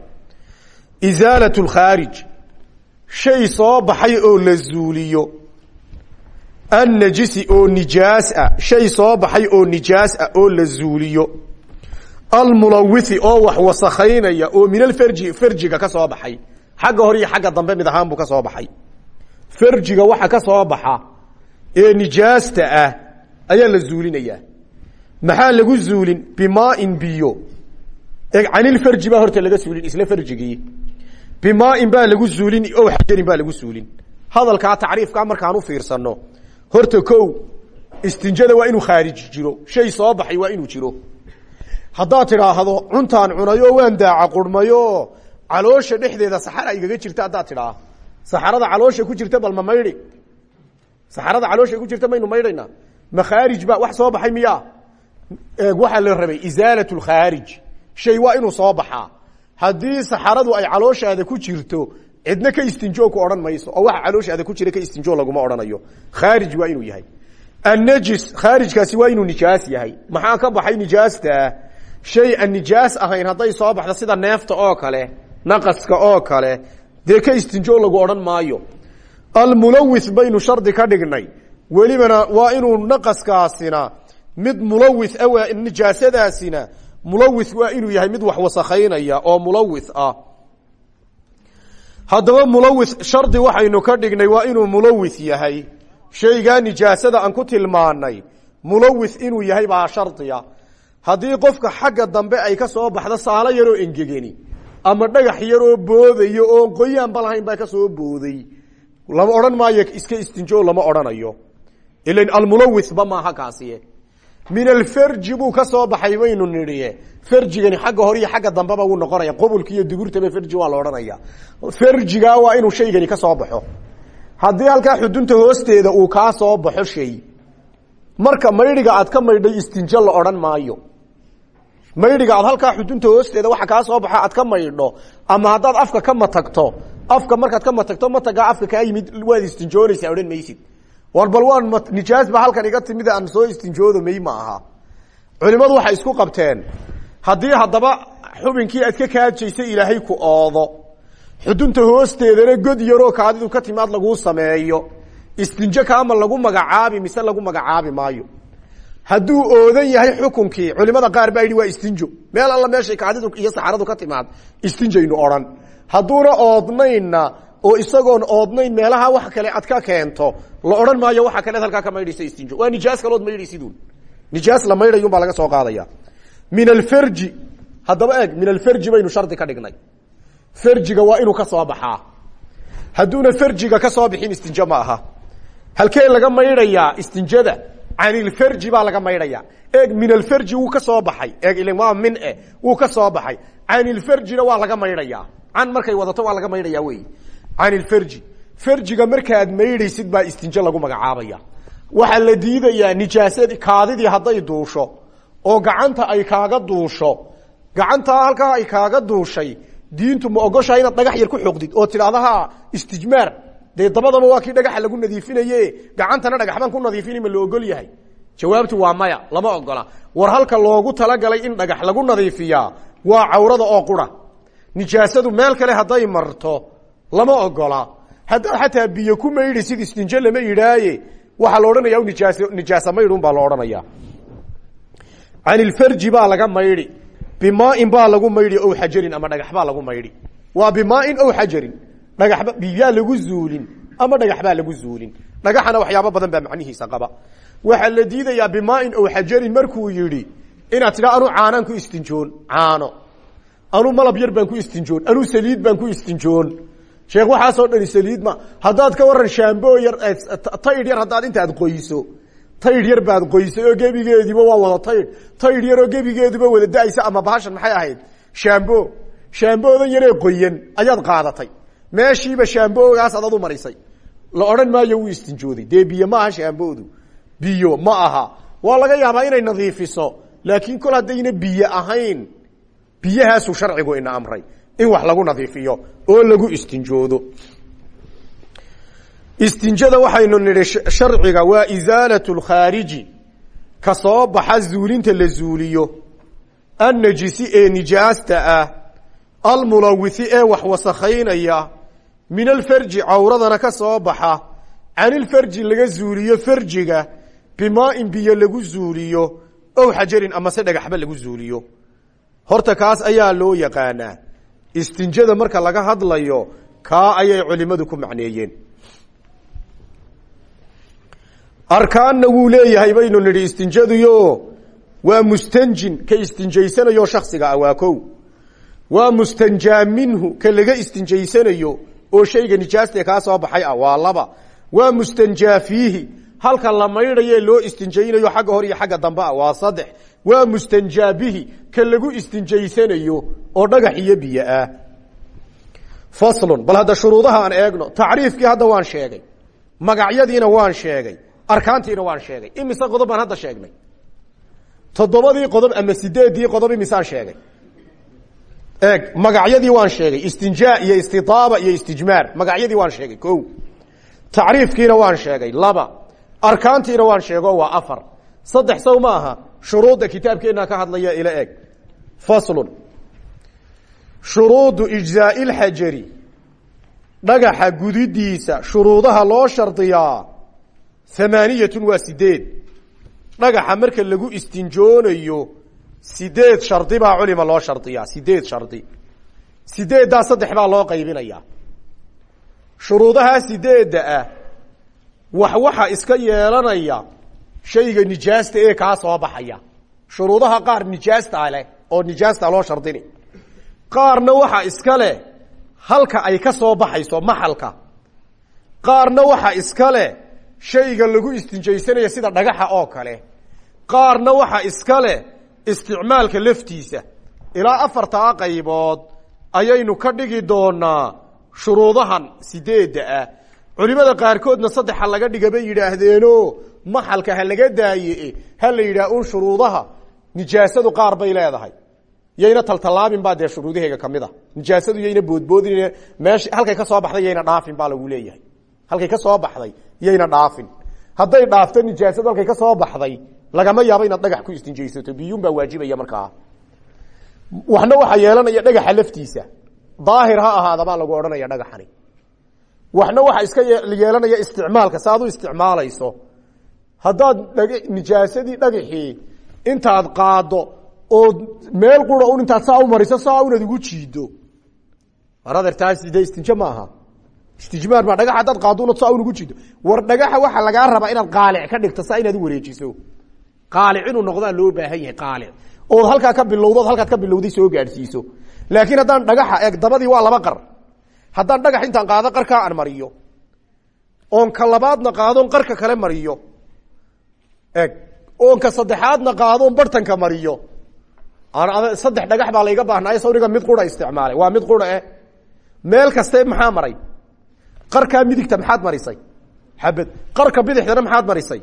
isaalaة اlkhaarij shay soo baxay oo la zuuliyo annajisi oo nijaas ah shay soo baxay oo nijaas ah oo la zuuliyo almulawithi oo wax wasakhaynaya oo min alfarji farjiga ka soo baxay. Xagga hore iyo xagga dambe mid ahaan buu ka soo baxay. Farjiga waxa ka soo baxa ee nijaasta ah ayaa la zuulinayaa. Maxaa lagu zuulin? Bimaain biyo. Canilfarji baa horta laga suulin isla farjigii. Bimaain baa lagu zuulin o xajarin baa lagu suulin hadalkaa tacriifkaa markaan u fiirsano horta ko istinjada waa inuu khaarij jiro. Shay soo baxay waa inuu jiro haddaad tidhaahdo cuntaan cunayo waan daaca qurmayo. Caloosha dhexdeeda saxara igaga jirta haddaad tidhaa saxarada caloosha ku jirta bal ma saxarada caloosha ku jirta maynu maydhaynaa ma khaarij ba wax soo baxay miya waxaa la rabay isaalat lkhaarij shay waa inuu soo baxaa. Haddii saxaradu ay calooshaada ku jirto cidna ka istinjoo ku odhan mayso oo waxa calooshaada ku jira ka istinjoo laguma odhanayo. Khaarij waa inuu yahay. Annajis khaarijkaasi waa inuu nijaas yahay. Maxaa ka baxay nijaasta shay aan nijaas ahayn hadday soo baxdo sida neefta oo kale naqaska oo kale dee ka istinjoo lagu odhan maayo. Almulawith baynu shardi ka dhignay. Welibana waa inuu naqaskaasina mid mulawith awa nijaasadaasina mulawith waa inuu yahay mid wax wasakhaynaya oo mulawith ah. Haddaba mulawith shardi waxaynu ka dhignay waa inuu mulawith yahay. Shaygaa nijaasada aan ku tilmaanay mulawith inuu yahay baa shardiya haddii qofka xagga dambe ay ka soo baxdo saalo yaroo engegeni ama dhagax yaroo boodayo oon qoyaanba lahayn baa ka soo booday. Lama odhan maayo iska istinjo lama odhanayo. Ilan almulawithba maaha kaasiye min alfarji buu ka soo baxay waynu nidhiye farjigani xagga hore iyo xagga dambeba wuu noqonaya. Qubulka iyo dugurtaba farji waa la odhanaya. Farjigaa waa inuu shaygani ka soo baxo. Haddii halkaa xudunta hoosteeda uu kaa soo baxo shay marka maydhiga aad ka maydhay istinjo la odhan maayo maydhiga aad halkaa xudunta hoosteeda waxa kaa soo baxo aad ka maydho ama haddaad afka ka matagto afka markaad ka matagto matagaa afka kaa yimid waad istinjoonaysaa odhan maysid. War bal waan nijaas ba halkan iga timid aan soo istinjoodo may ma aha. Culimadu waxay isku qabteen haddii haddaba xubinkii aad ka kaajaysay ilaahay ku oodo xudunta hoosteedana god yaroo kaadidu ka timaad laguu sameeyo istinjo kaama lagu magacaabi mise lagu magacaabi maayo hadduu oodan yahay xukunkii culimada qaar baa yidhi waa istinjo. Meel alla meeshay kaadidu iyo saxaradu ka timaad istinjaynu odhan. Hadduuna oodnaynna oo isagoon oodnayn meelaha wax kale ad ka keento la odhan maayo waxa kaleed halkaa ka maydhaysa istinjo. Waa nijaas kalood maydhaysidun nijaas la maydhayun baa laga soo qaadaya. Min alfarji haddaba eeg min alfarji baynu shardi ka dhignay. Farjiga waa inuu ka soo baxaa. Hadduuna farjiga ka soo bixin istinjo ma aha. Laga maydhayaa istinjada canilfarji baa laga maydhaya. Eeg min alfarji wuu ka soo baxay. Eeg waa min e wuu ka soo baxay. Canilfarjina waa laga maydhayaa can markay wadato waa laga maydhaya wey. Canilfarji farjiga markaad maydhaysid baa istinjo lagu magacaabaya. Waxaa la diidayaa nijaasad kaadidii hadday duusho oo gacanta ay kaaga duusho. Gacantaa halkaa ay kaaga duushay. Diintu ma ogoshaa inaad dhagax yar ku xoqdid oo tidhaahdaha istijmaar dee waa kii dhagaxa lagu nadiifinaye gacantana dhagaxbaan ku nadiifini ma la ogol yahay. Jawaabtu waa maya lama ogola war halka loogu talagalay in dhagax lagu nadiifiyaa waa cawrada oo qura. Nijaasadu meel kale hadday marto lama ogola haddaad xataa biyo ku maydhisid istinjo lama yidhaaye. Waxaa la odhanaya nijaas nijaasa maydhun baa la odhanaya canilfarji baa laga maydhi bimaain baa lagu maydhi ow xajarin ama dhagax baa lagu maydhi waa bimaain ow xajarin dhagaxba biyaa lagu zuulin ama dhagax baa lagu zuulin. Dhagaxana waxyaabo badan baa macnihiisa qaba. Waxaa la diidayaa bimaain ow xajarin markuu yidhi inaad tidhaa anuu caanaan ku istinjoon caano. Anuu malab yar baan ku istinjoon anuu saliid baan ku istinjoon. Sheekh waxaasoo dhani saliid ma haddaad ka waran shaambo yar taydh yar haddaad intaad qoyso. Taydh yar baad qoysay oo gebigeediiba waa wada taydh taydh yaroo gebigeeduba wada da'aysa ama bahashan maxay ahayd? Shaambo shaamboodan yaree qoyan ayaad qaadatay meeshiiba shaamboogaas adad u marisay. La odhan maayo wuu istinjooday dee biyo ma aha shaamboodu? Biyo ma aha. Waa laga yaabaa inay nadiifiso laakiin kol haddayna biyo ahayn biyahaasuu sharcigu ina amray in wax lagu nadiifiyo oo lagu istinjoodo. Istinjada waxaynu nidhi sharciga waa isaalat lkhaariji ka soo baxa zuulinta la zuuliyo. Annajisi ee nijaasta ah almulawisi ee wax wasakhaynaya min alfarji cawradana ka soo baxa. Canilfarji laga zuuliyo farjiga bimaain biyo lagu zuuliyo ow xajarin amase dhagaxba lagu zuuliyo horta kaas ayaa loo yaqaanaa istinjada marka laga hadlayo kaa ayay culimadu ku macneeyeen. Arkaanna wuu leeyahay baynu nidhi istinjaduyo waa mustanjin ka istinjaysanayo shaksiga ah waa mustanjaa minhu ka laga istinjaysanayo oo shayga nijaastae kaa soo baxay ah waa laba. Waa mustanjaa fiihi. Halka la maydhaye loo istinjaynayo xagga hor iyo xagga dambe ah waa saddex. Waa mustanjaa bihi ka lagu istinjaysanayo oo dhagax iyo biyo ah. Faslun bal hadda shuruudaha aan eegno tacriifkii hadda waan sheegay magacyadiina waan sheegay arkaantiina waan sheegay imise qodob baan hadda sheegnay? Toddobadii qodob ama sideedii qodob imisaan sheegay eeg magacyadii waan sheegay istinjaa iyo istiaaba iyo istijmaar. Magacyadii waan sheegay ko tacriifkiina waan sheegay laba. Arkaantiina waan sheego waa afar. Saddex sow ma aha shuruudda kitaabkeenna ka hadlaya ila eg faslun. Shuruudu ijzaai lxajari dhagaxa gudidiisa shuruudaha loo shardiyaa amaaniyatun waa sideed. Dhagaxa marka lagu istinjoonayo sideed shardi baa culima loo shardiyaa sideed shardi sideeddaa saddex baa loo qaybinayaa. Shuruudahaa sideedda ah wax waxa iska yeelanaya shayga nijaasta ee kaa soo baxaya. Shuruudaha qaar nijaasta leh oo nijaasta loo shardini. Qaarna waxa iska leh halka ay ka soo baxayso maxalka. Qaarna waxa iska leh shayga lagu istinjaysanaya sida dhagaxa oo kale. Qaarna waxa iska leh isticmaalka laftiisa ilaa afartaa qaybood ayaynu ka dhigi doonaa shuruudahan sideedda ah. Culimada qaarkoodna saddexa laga dhiga bay yidhaahdeeno maxalka ha laga daaye ha la yidhaah un shuruudaha nijaasadu qaar bay leedahay. Yayna taltallaabin baa dee shuruudaheega ka mid a nijaasadu yayna boodboodin meesh halkay ka soo baxday yayna dhaafin baa lagu leeyahay. Halkay ka soo baxday yayna dhaafin. Hadday dhaafto nijaasadu halkay ka soo baxday lagama yaabo inaad dhagax ku istinjaysato biyuun baa waajibaya markaa. Waxna waxaa yeelanaya dhagaxa laftiisa. Daahir ha ahaada baa lagu odhanaya dhagaxani. Waxna waxa iska yeelanaya isticmaalka sa ad u isticmaalayso. Haddaad dhag nijaasadii dhagaxii intaad qaado oo meel qura un intaad saa u mariso saa unaad ugu jiido aradeertaasi de istinje maaha? Istijmaar ma dhagax haddaad qaado unad saa un ugu jiido war dhagaxa waxaa lagaa rabaa inaad qaalic ka dhigto saa inaad wareejiso qaalic inuu noqdaa loo baahan yahay qaalic. Ood halkaa ka bilowdood halkaad ka bilowday soo gaadhsiiso. Laakiin haddaan dhagaxa eeg dabadii waa laba qar. Haddaan dhagax intaan qaado qarkaa aan mariyo. Oon ka labaadna qaadon qarka kale mariyo. Eg oon ka saddexaadna qaadoon bartanka mariyo. Saddex dhagax baa layga baahnaayo sawriga mid qura isticmaalay. Waa mid qura eh? Meel kaste maxaa maray? Qarkaa midigta maxaad marisay? Xabad qarka bidixdana maxaad marisay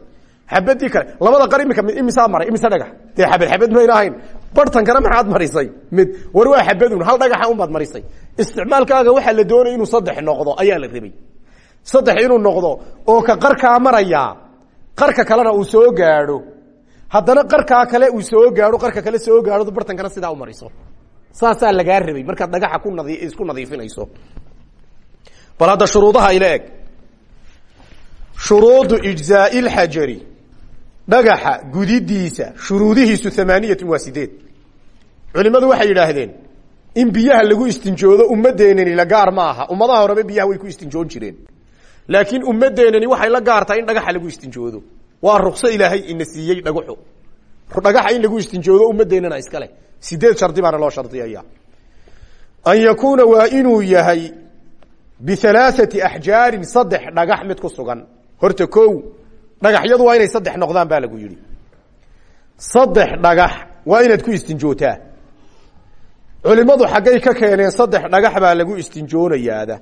xabadii kale labada qar imika imisaa maray imise dhagax. Dee xabad xabad mayna ahayn bartankana maxaad marisay? Mid war waa xabadun hal dhagaxa unbaad marisay. Isticmaalkaaga waxaa la doonaya inuu saddex noqdo ayaa la rabay. Saddex inuu noqdo oo ka qarkaa marayaa qarka kalena uu soo gaadho. Haddana qarkaa kale uu soo gaadho qarka kale soo gaadho bartankana sidaa u mariso. Saasaa lagaa rabay markaad dhagaxa ku isku nadiifinayso. Bal hadda shuruudaha ila eg. Shuruudu ijzaai lxajari dhagaxa gudidiisa shuruudihiisu amaaniyatun waa sideed. Culimadu waxay yidhaahdeen in biyaha lagu istinjoodo ummadeenani la gaar ma aha. Ummadaha horeba biyaha way ku istinjoon jireen. Laakiin ummadeenani waxay la gaartahay in dhagaxa lagu istinjoodo. Waa rukso ilaahay ina siiyey dhagaxu. Dhagaxa in lagu istinjoodo ummadeenana iskale sideed shardi baana loo shardiyaya. An yakuuna waa inuu yahay bialaaثati axjaarin saddex dhagax mid ku sugan. Horta ko dhagaxyadu waa inay saddex noqdaan baa lagu yihi saddex dhagax waa inaad ku istinjootaa culimadu xaggay ka keeneen saddex dhagax baa lagu istinjoonayaada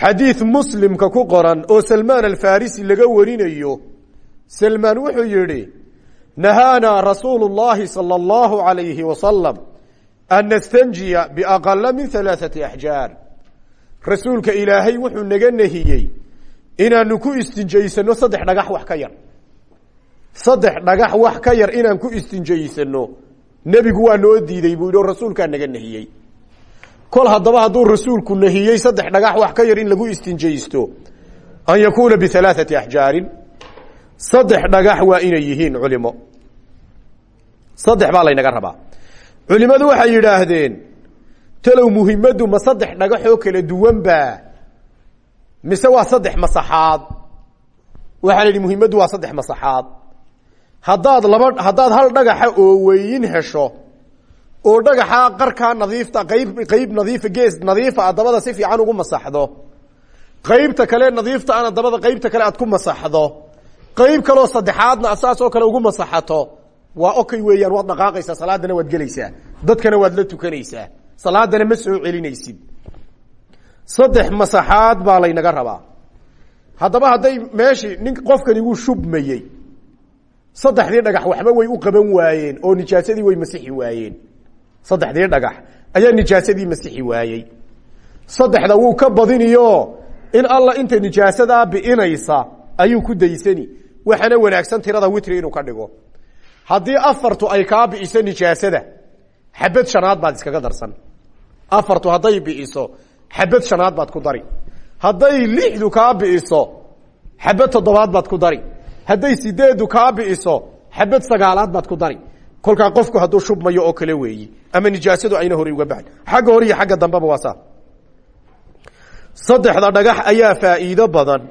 xadiid muslimka ku qoran oo salmaan alfarisi laga warinayo salmaan wuxuu yihi nahaanaa rasuulu اllahi salى اllahu alayhi wasalam an nastanjiya biaqala min alaaثati axjaar rasuulka ilaahay wuxuu naga nahiyey inaanu ku istinjaysano saddex dhagax wax ka yar. Saddex dhagax wax ka yar inaan ku istinjaysano nebigu waa noo diiday buu yidhi oo rasuulkaa naga nahiyey kol haddaba hadduu rasuulku nahiyey saddex dhagax wax ka yar in lagu istinjaysto an yakuuna bialaaثati axjaarin saddex dhagax waa inay yihiin culimo. Saddex baa laynaga rabaa. Culimadu waxay yidhaahdeen talow muhimaddu ma saddex dhagaxoo kala duwan ba mise waa saddex masaxaad. Waxaa la yidhi muhimaddu waa saddex masaxaad. Haddaad laba haddaad hal dhagaxa oo weyin hesho oo dhagaxaa qarkaa nadiifta qayb qayb nadiifa gees nadiifa a si fiican ugu masaxdo. Qaybta kale nadiifta ana dabada qaybta kale aad ku masaxdo. Qayb kaloo saddexaadna saas oo kale ugu masaxato. Waa okay weeyaan waad dhaqaaqaysaa salaadana waad gelaysaa. Dadkana waad la tukanaysaa. Salaadana ma soo celinaysid saddex masaxaad baa laynaga rabaa. Haddaba hadday meeshii nin qofkani wuu shubmayey saddexdii dhagax waxba way u qaban waayeen oo nijaasadii way masixi waayeen. Saddexdii dhagax ayaa nijaasadii masixi waayey. Saddexda wuu ka badiniyo in alla inta nijaasadaa bi'inaysa ayuu ku daysani waxaana wanaagsan tirada witri inuu ka dhigo. Haddii afartu ay kaa bi'iso nijaasada xabad shanaad baad iskaga darsan. Afartu hadday bi'iso xabad shanaad baad ku dari. Hadday lixdu kaa bi'iso xabad toddobaad baad ku dari. Hadday sideedu kaa bi'iso xabad sagaalaad baad ku dari. Kolkaa qofku hadduu shubmayo oo kale weeyi ama nijaasadu ayna hore uga baxan xagga hore iyo xagga dambeba waa saddexda dhagax ayaa faa'iido badan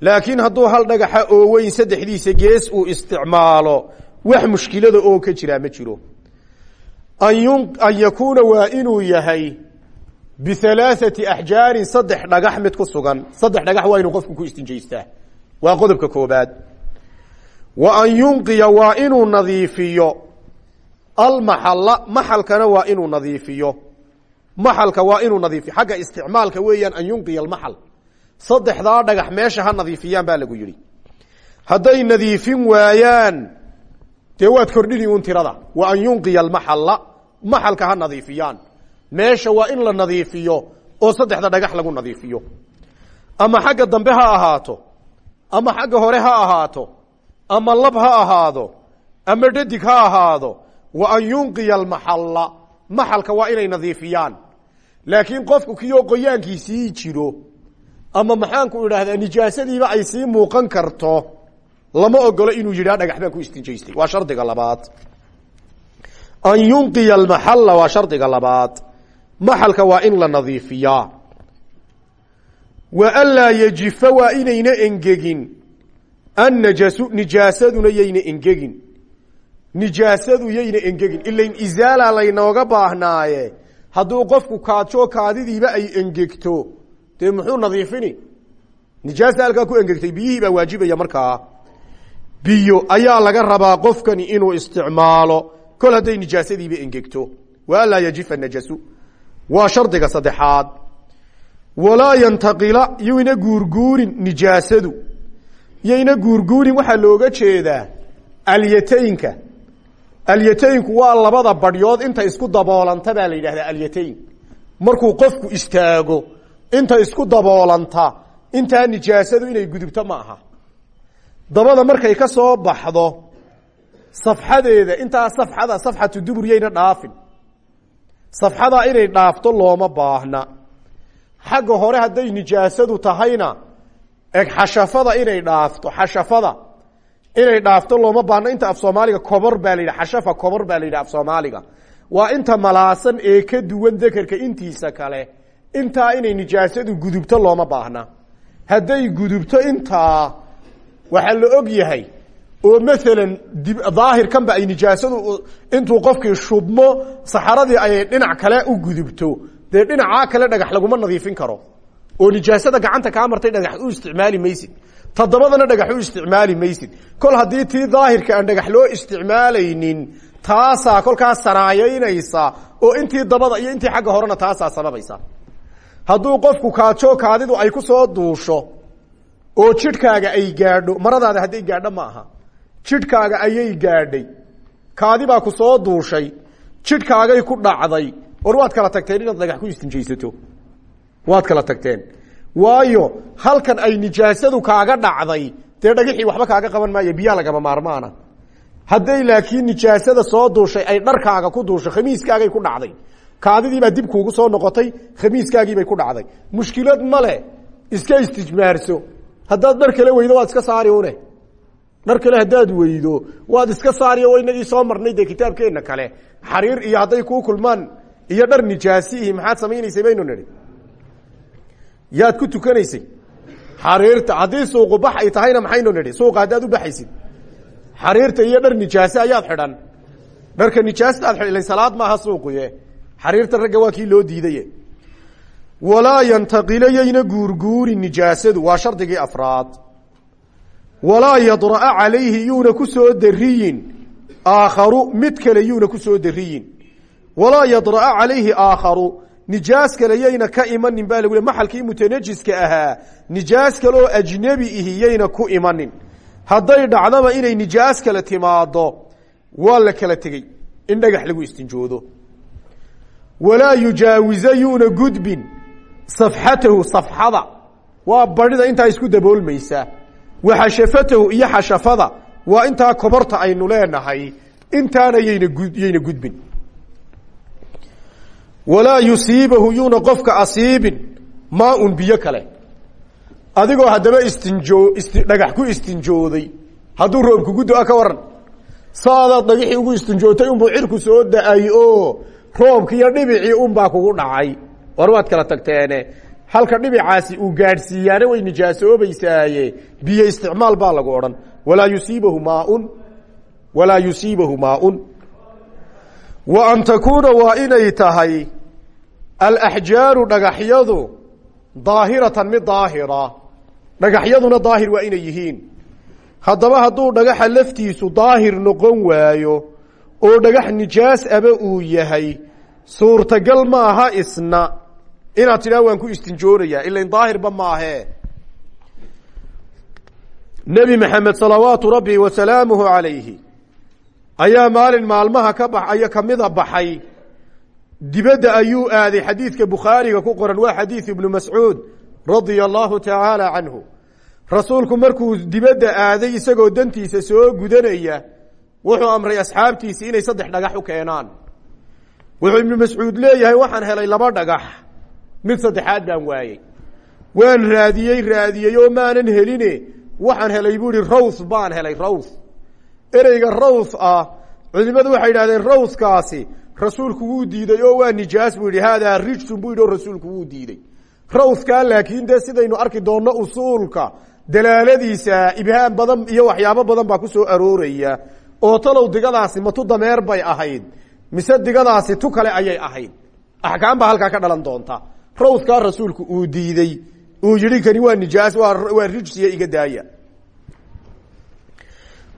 laakiin hadduu hal dhagaxa oo weyn saddexdiisa gees uu isticmaalo wax mushkilada oo ka jiraa ma jiro. An yakuuna waa inuu yahay bihalaaثati axjaarin saddex dhagax mid ku sugan saddex dhagax waa inuu qofku ku istinjaystaa waa qodobka koobaad wa an yunqiya waa inuu nadiifiyo almaxalla maxalkana waa inuu nadiifiyo maxalka waa inuu nadiifiyo xagga isticmaalka weeyaan an yunqiya almaxal saddexdaa dhagax meesha ha nadiifiyaan baa lagu yidhi hadday nadiifin waayaan dee waad kordhini un tirada wa an yunqiya almaxalla maxalka ha nadiifiyaan meesha waa in la nadiifiyo oo saddexda dhagax lagu nadiifiyo. Ama xagga dambe ha ahaato ama xagga hore ha ahaato ama lab ha ahaado ama dhadig ha ahaado wa an yunqiya almaxalla maxalka waa inay nadiifiyaan. Laakiin qofku kiyoo qoyaankiisii jiro ama maxaanku idhaahdaa nijaasadiiba ay sii muuqan karto lama ogolo inuu yidhaa dhagax baan ku istinjaystay. Waa shardiga labaad. An yunqiya almaxalla waa shardiga labaad maxalka waa in la nadiifiyaa. Wa anlaa yajifa waa inayna engegin. Annajasu nijaasaduna yayna engegin. Nijaasadu yayna engegin. Ilain izaala laynooga baahnaaye. Hadduu qofku kaajo kaadidiiba ay engegto. Dee muxuu nadiifini? Nijaasta halkaa ku engegtay biyihii baa waajibaya markaa. Biyo ayaa laga rabaa qofkani inuu isticmaalo. Kol hadday nijaasadiiba engegto. Wa anlaa yajifa najasu waa shardiga saddexaad. Walaa yantaqila yuyna guurguurin nijaasadu. Yayna guurguurin waxaa looga jeedaa alyataynka. Alyataynku waa labada badhyood inta isku daboolanta baa la yidhahdaa alyatayn markuu qofku istaago inta isku daboolanta intaa nijaasadu inay gudubto ma aha. Dabada markay ka soo baxdo safxadeeda intaa safxada safxatu dubur yayna dhaafin safxadaa inay dhaafto looma baahna. Xagga hore hadday nijaasadu tahayna eg xashafada inay dhaafto xashafada inay dhaafto looma baahno inta af soomaaliga kobor baa la yidhi xashafa kobor baa la yidhi af soomaaliga. Waa inta malaasan ee ka duwan dekerka intiisa kale. Intaa inay nijaasadu gudubto looma baahna. Hadday gudubto intaa waxaa la og yahay oo maalan daahirkanba ay nijaasadu intuu qofkii shubmo saxaradii ay dhinac kale u gudubto. Dee dhinacaa kale dhagax laguma nadiifin karo. Oo nijaasada gacanta kaa martay dhagax u isticmaali maysid. Toddobadana dhagax u isticmaali maysid. Kol haddii tii daahirka aan dhagax loo isticmaalaynin taasaa kolkaa saraayaynaysa oo intii dabada iyo intii xagga horena taasaa sababaysa. Hadduu qofku kaajo kaadidu ay ku soo duusho oo jidhkaaga ay gaadho maradaada hadday gaadho ma aha jidhkaaga ayay gaadhay. Kaadi baa ku soo duushay. Jidhkaagay ku dhacday. War waad kala tagteen inaad dhagax ku istinjaysato. Waad kala tagteen. Waayo halkan ay nijaasadu kaaga dhacday. Dee dhagixii waxba kaaga qaban maayo biyaha lagama maarmaana. Hadday laakiin nijaasada soo duushay ay dharkaaga ku duushay khamiiskaagay ku dhacday. Kaadidiibaa dib kuugu soo noqotay khamiiskaagiibay ku dhacday. Mushkilad male iska istijmaarso. Haddaad dhar kale weydo waad iska saari une dhar kale haddaad weydo waad iska saari o inagii soo marnay dee kitaabkeenna kale. Xariir iyo hadday kuu kulmaan iyo dhar nijaasiihi maxaad samaynaysay baynu nidhi? Yaad ku tukanaysay. Xariirta haddii suuqu bax ay tahayna maxaynu nidhi? Suuqa haddaad u baxaysid. Xariirta iyo dhar nijaase ayaad xidhan. Dharka nijaasta aad xidhan salaad maaha suuquye xariirta ragga waa kii loo diidaye. Walaa yantaqilayayna guurguuri nijaasadu waa shardigii afraad walaa yadra'a calayhi yuuna ku soo dariyin aakharu mid kale yuuna ku soo dariyin walaa yadra'a calayhi aakharu nijaas kale yayna ka imanin baa lagu le maxalkii mutanajiska ahaa nijaas kale oo ajnebi ihi yayna ku imanin. Hadday dhacdaba inay nijaas kale timaado waa la kala tegey. In dhagax lagu istinjoodo. Walaa yujaawiza yuuna gudbin safxatahu safxada. Waa badhida intaa isku daboolmaysa wa xashafatahu iyo xashafada waa intaa koborta aynu leenahay intaana yayna yayna gudbin. Walaa yusiibahu yuuna qofka asiibin maaun biyo kale. Adigoo haddaba istinjoo dhagax ku istinjooday hadduu roobkugu do-a ka waran. Saadaad dhagixii ugu istinjootay unbuu cirku soo da'ay oo roobki iyo dhibicii unbaa kugu dhacay. War waad kala tagteene halka dhibicaasi uu gaadhsiiyaana way nijaasoobaysaaye biyo isticmaal baa lagu odhan. Walaa yusiibahu maaun. Walaa yusiibahu maaun. Wa an takuuna waa inay tahay alaxjaaru dhagaxyadu daahiratan mid daahira. Dhagaxyaduna daahir waa inay yihiin. Haddaba hadduu dhagaxa laftiisu daahir noqon waayo oo dhagax nijaas aba uu yahay suurtagal maaha isna inaad tidhaha waan ku istinjoonayaa ilain daahirba maahee nebi maxamed salawaatu rabbi wa salaamuhu calayhi ayaa maalin maalmaha ka ba aya kamida baxay. Dibadda ayuu aaday xadiidka bukhaariga ku qoran waa xadiid ibnu mascuud radia allahu tacaala canhu. Rasuulku markuu dibadda aaday isagoo dantiisa soo gudanaya wuxuu amray asxaabtiisi inay saddex dhagax u keenaan. Wuxuu ibnu mascuud leeyahay waxaan helay laba dhagax mid saddexaad baan waayey. Waan raadiyey raadiyey oo maanan heline. Waxaan helay buu ihi rawth baan helay rawth. Ereyga rawth ah culimadu waxay yidhahdeen rawthkaasi rasuulku wuu diiday oo waa nijaas. Buu yihi haadaa rijsun buu yidhi rasuulku wuu diiday. Rawthkaa laakiin dee sidaynu arki doonno usuulka dalaaladiisa ibhaam badan iyo waxyaabo badan baa ku soo arooraya. Oo talow digadaasi matu dameer bay ahayd mise digadaasi tu kale ayay ahayd. Axkaam baa halkaa ka dhalan doonta rawthkaa rasuulku uu diiday. Uu yihi kani waa nijaas waa rijsiya iga daaya.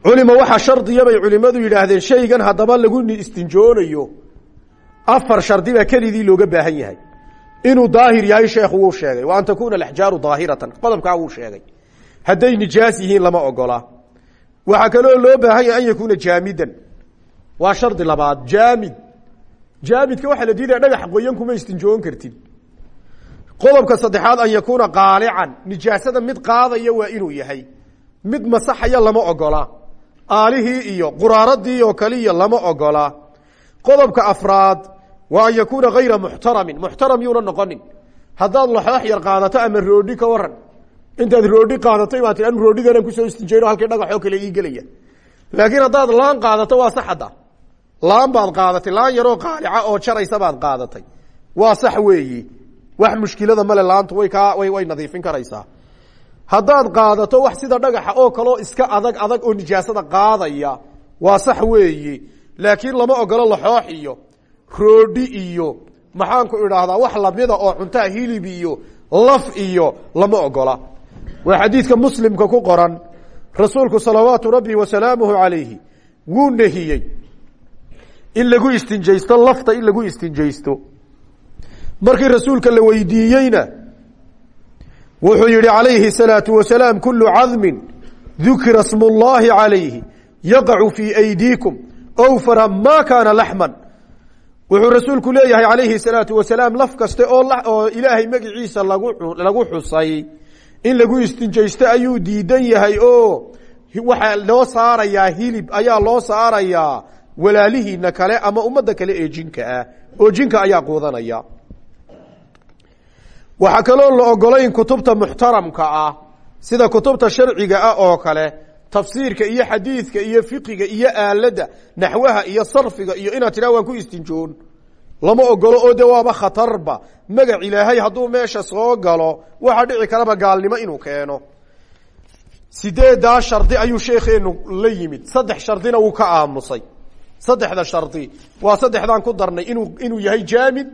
Culima waxaa shardiya bay culimadu yidhaahdeen shaygan haddaba lagu istinjoonayo. Afar shardi baa kelidii looga baahan yahay. Inuu daahir yahay sheekhu wuu sheegay. Wa an takuuna alaxjaaru daahiratan. Qodobkaa wuu sheegay. Hadday nijaas yihiin lama ogola. Waxaa kaloo loo baahan yahay an yakuuna jaamidan. Waa shardi labaad jaamid. Jaamidka waxaa la diidaya dhagax qoyan qodobka saddexaad an yakuuna qaalican. Nijaasada mid qaadaya waa inuu yahay. Mid masaxaya lama ogola. Aalihii iyo quraaradii oo kaliya lama ogola. Qodobka afraad waa an yakuuna hayra muxtaramin. Muxtaram yuuna noqonin. Haddaad laxoox yar qaadato ama roodhi ka waran intaad roodhi qaadatay baa tii anu roodhiganaan ku soo istinjeyno halkii dhagaxoo kale ii gelaya. Laakiin haddaad laan qaadato waa saxada laan baad qaadatay laan yaroo qaalica oo jaraysa baad qaadatay. Waa sax weeyi wax mushkilada male laantu way kaa way nadiifin karaysaa. Haddaad qaadato wax sida dhagaxa oo kaleo iska adag adag oo nijaasada qaadaya waa sax weeyi. Laakiin lama ogolo laxoox iyo roodhi iyo maxaanku idhaahdaa wax lamida oo cuntaa hilib iyo laf iyo lama ogola. Waa xadiidka muslimka ku qoran. Rasuulku salawaatu rabbi wasalaamuhu calayhi wuu nehiyey. In lagu istinjaysto lafta in lagu istinjaysto markii rasuulka la weydiiyeyna wuxuu yihi calayhi الsalaaةu wasalaam kulu cadmin dukira smu اllahi calayhi yaqacu fii aydiikum wfara ma kaana laxman wuxuu rasuulku leeyahay calayhi الsalaatu wasalaam laf kaste oo oo ilaahay magiciisa lagu lagu xusay in lagu istinjaysto ayuu diidan yahay oo waxaa loo saarayaa hilib ayaa loo saarayaa walaalihiina kale ama ummadda kale ee jinka ah oo jinka ayaa quudanaya waxaa kaloo la ogolayn kutubta muxtaramka ah sida kutubta sharciga ah oo kale tafsiirka iyo xadiidka iyo fiqiga iyo aaladda naxwaha iyo sarfiga iyo inaad tidhaha waan ku istinjoon. Lama ogolo oo de waaba khatarba magac ilaahay hadduu meesha soo galo waxaa dhici karaba gaalnimo inuu keeno. Sideedaa shardi ayuu sheekeenu la yimid? Saddex shardina wuu ka aamusay. Saddexda shardi. Waa saddexdaan ku darnay. Inuu inuu yahay jaamid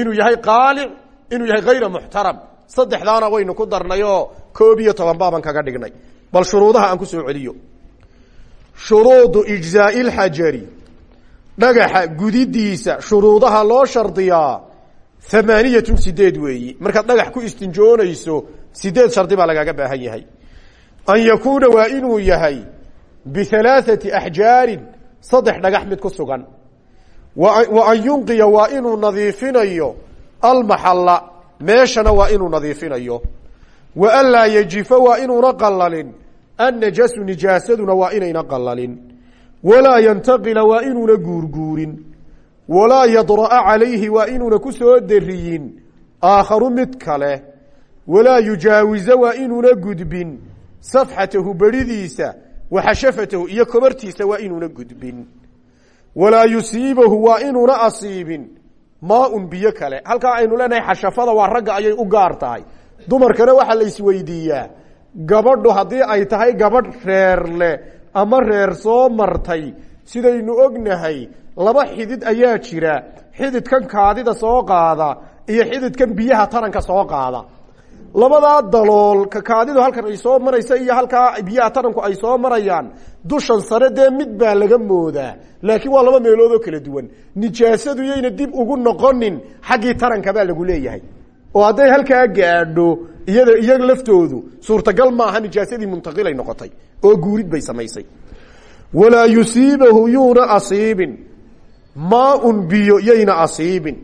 inuu yahay qaalic inuu yahay hayra muxtaram saddexdaana waynu ku darnay oo koob iyo toban baaban kaga dhignay. Bal shuruudaha aan ku soo celiyo. Shuruudu ijzaai lxajari dhagaxa gudidiisa shuruudaha loo shardiyaa amaaniyatun sideed weeyi. Markaad dhagax ku istinjoonayso sideed shardi baa lagaaga baahan yahay. An yakuuna waa inuu yahay bihalaaثati axjaarin saddex dhagax mid ku sugan. Wa an yunqiya waa inuu nadiifinayo almaxalla meeshana waa inuu nadiifinayo. Wa an laa yajifa waa inuuna qalalin annajasu nijaasaduna waa inayna qalalin walaa yantaqila waa inuuna guurguurin. Walaa yadra'a calayhi waa inuuna ku soo deriyin. Aakharu mid kale. Walaa yujaawiza waa inuuna gudbin. Safxatahu beridiisa wa xashafatahu iyo kobartiisa waa inuuna gudbin. Walaa yusiibahu waa inuuna asiibin maaun biyo kale. Halkaa aynu leenahay xashafada waa ragga ayay u gaar tahay. Dumarkana waxaa la isweydiiyaa. Gabadhu haddii ay tahay gabadh reer leh ama reer soo martay sidaynu ognahay laba xidid ayaa jira. Xididkan kaadida soo qaada iyo xididkan biyaha taranka soo qaada labadaa dalool ka kaadidu halkan ay soo maraysa iyo halkaa biyaha taranku ay soo marayaan dushan sare dee mid baa laga moodaa. Laakiin waa laba meelood oo kala duwan. Nijaasadu yayna dib ugu noqonin xaggii taranka baa lagu leeyahay. Oo hadday halkaa gaadho iyada iyaga laftoodu suurtagal maaha nijaasadii muntaqilay noqotay oo guurid bay samaysay. Walaa yusiibahu yuuna asiibin. Maaun biyo yayna asiibin.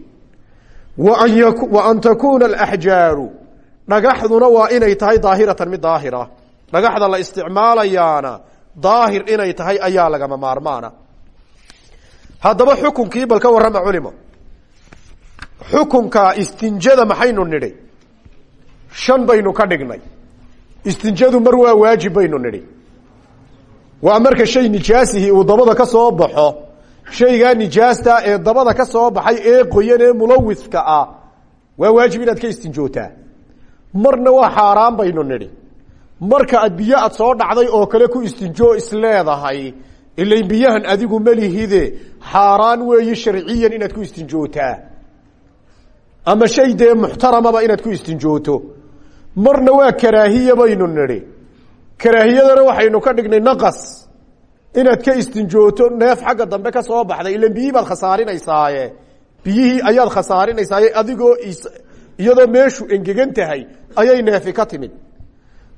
Wa an takuuna alaxjaaru dhagaxduna waa inay tahay daahiratan mid daahira. Dhagaxda la isticmaalayaana daahir inay tahay ayaa lagama maarmaana. Haddaba xukunkii bal ka warrama culimo. Xukunka istinjada maxaynu nidhi? Shan baynu ka dhignay. Istinjadu mar waa waajib baynu nidhi. Waa marka shay nijaasihii uu dabada ka soo baxo. Shaygaa nijaasta ee dabada ka soo baxay ee qoyan ee mulawidka ah waa waajib inaad ka istinjootaa marna waa xaaraan baynu nidhi. Marka aad biyo aad soo dhacday oo kale ku istinjoo isleedahay ilayn biyahan adigu malihide xaaraan weeyi sharciyan inaad ku istinjootaa. Ama shay dee muxtaramaba inaad ku istinjooto. Marna waa karaahiya baynu nidhi. Karaahiyadana waxaynu ka dhignay naqas. Inaad ka istinjooto neef xagga dambe ka soo baxday ilan biyihii baad khasaarinaysaye biyihii ayaad khasaarinaysaye adigoo iyadoo meeshu engegan tahay ayay neefi ka timid.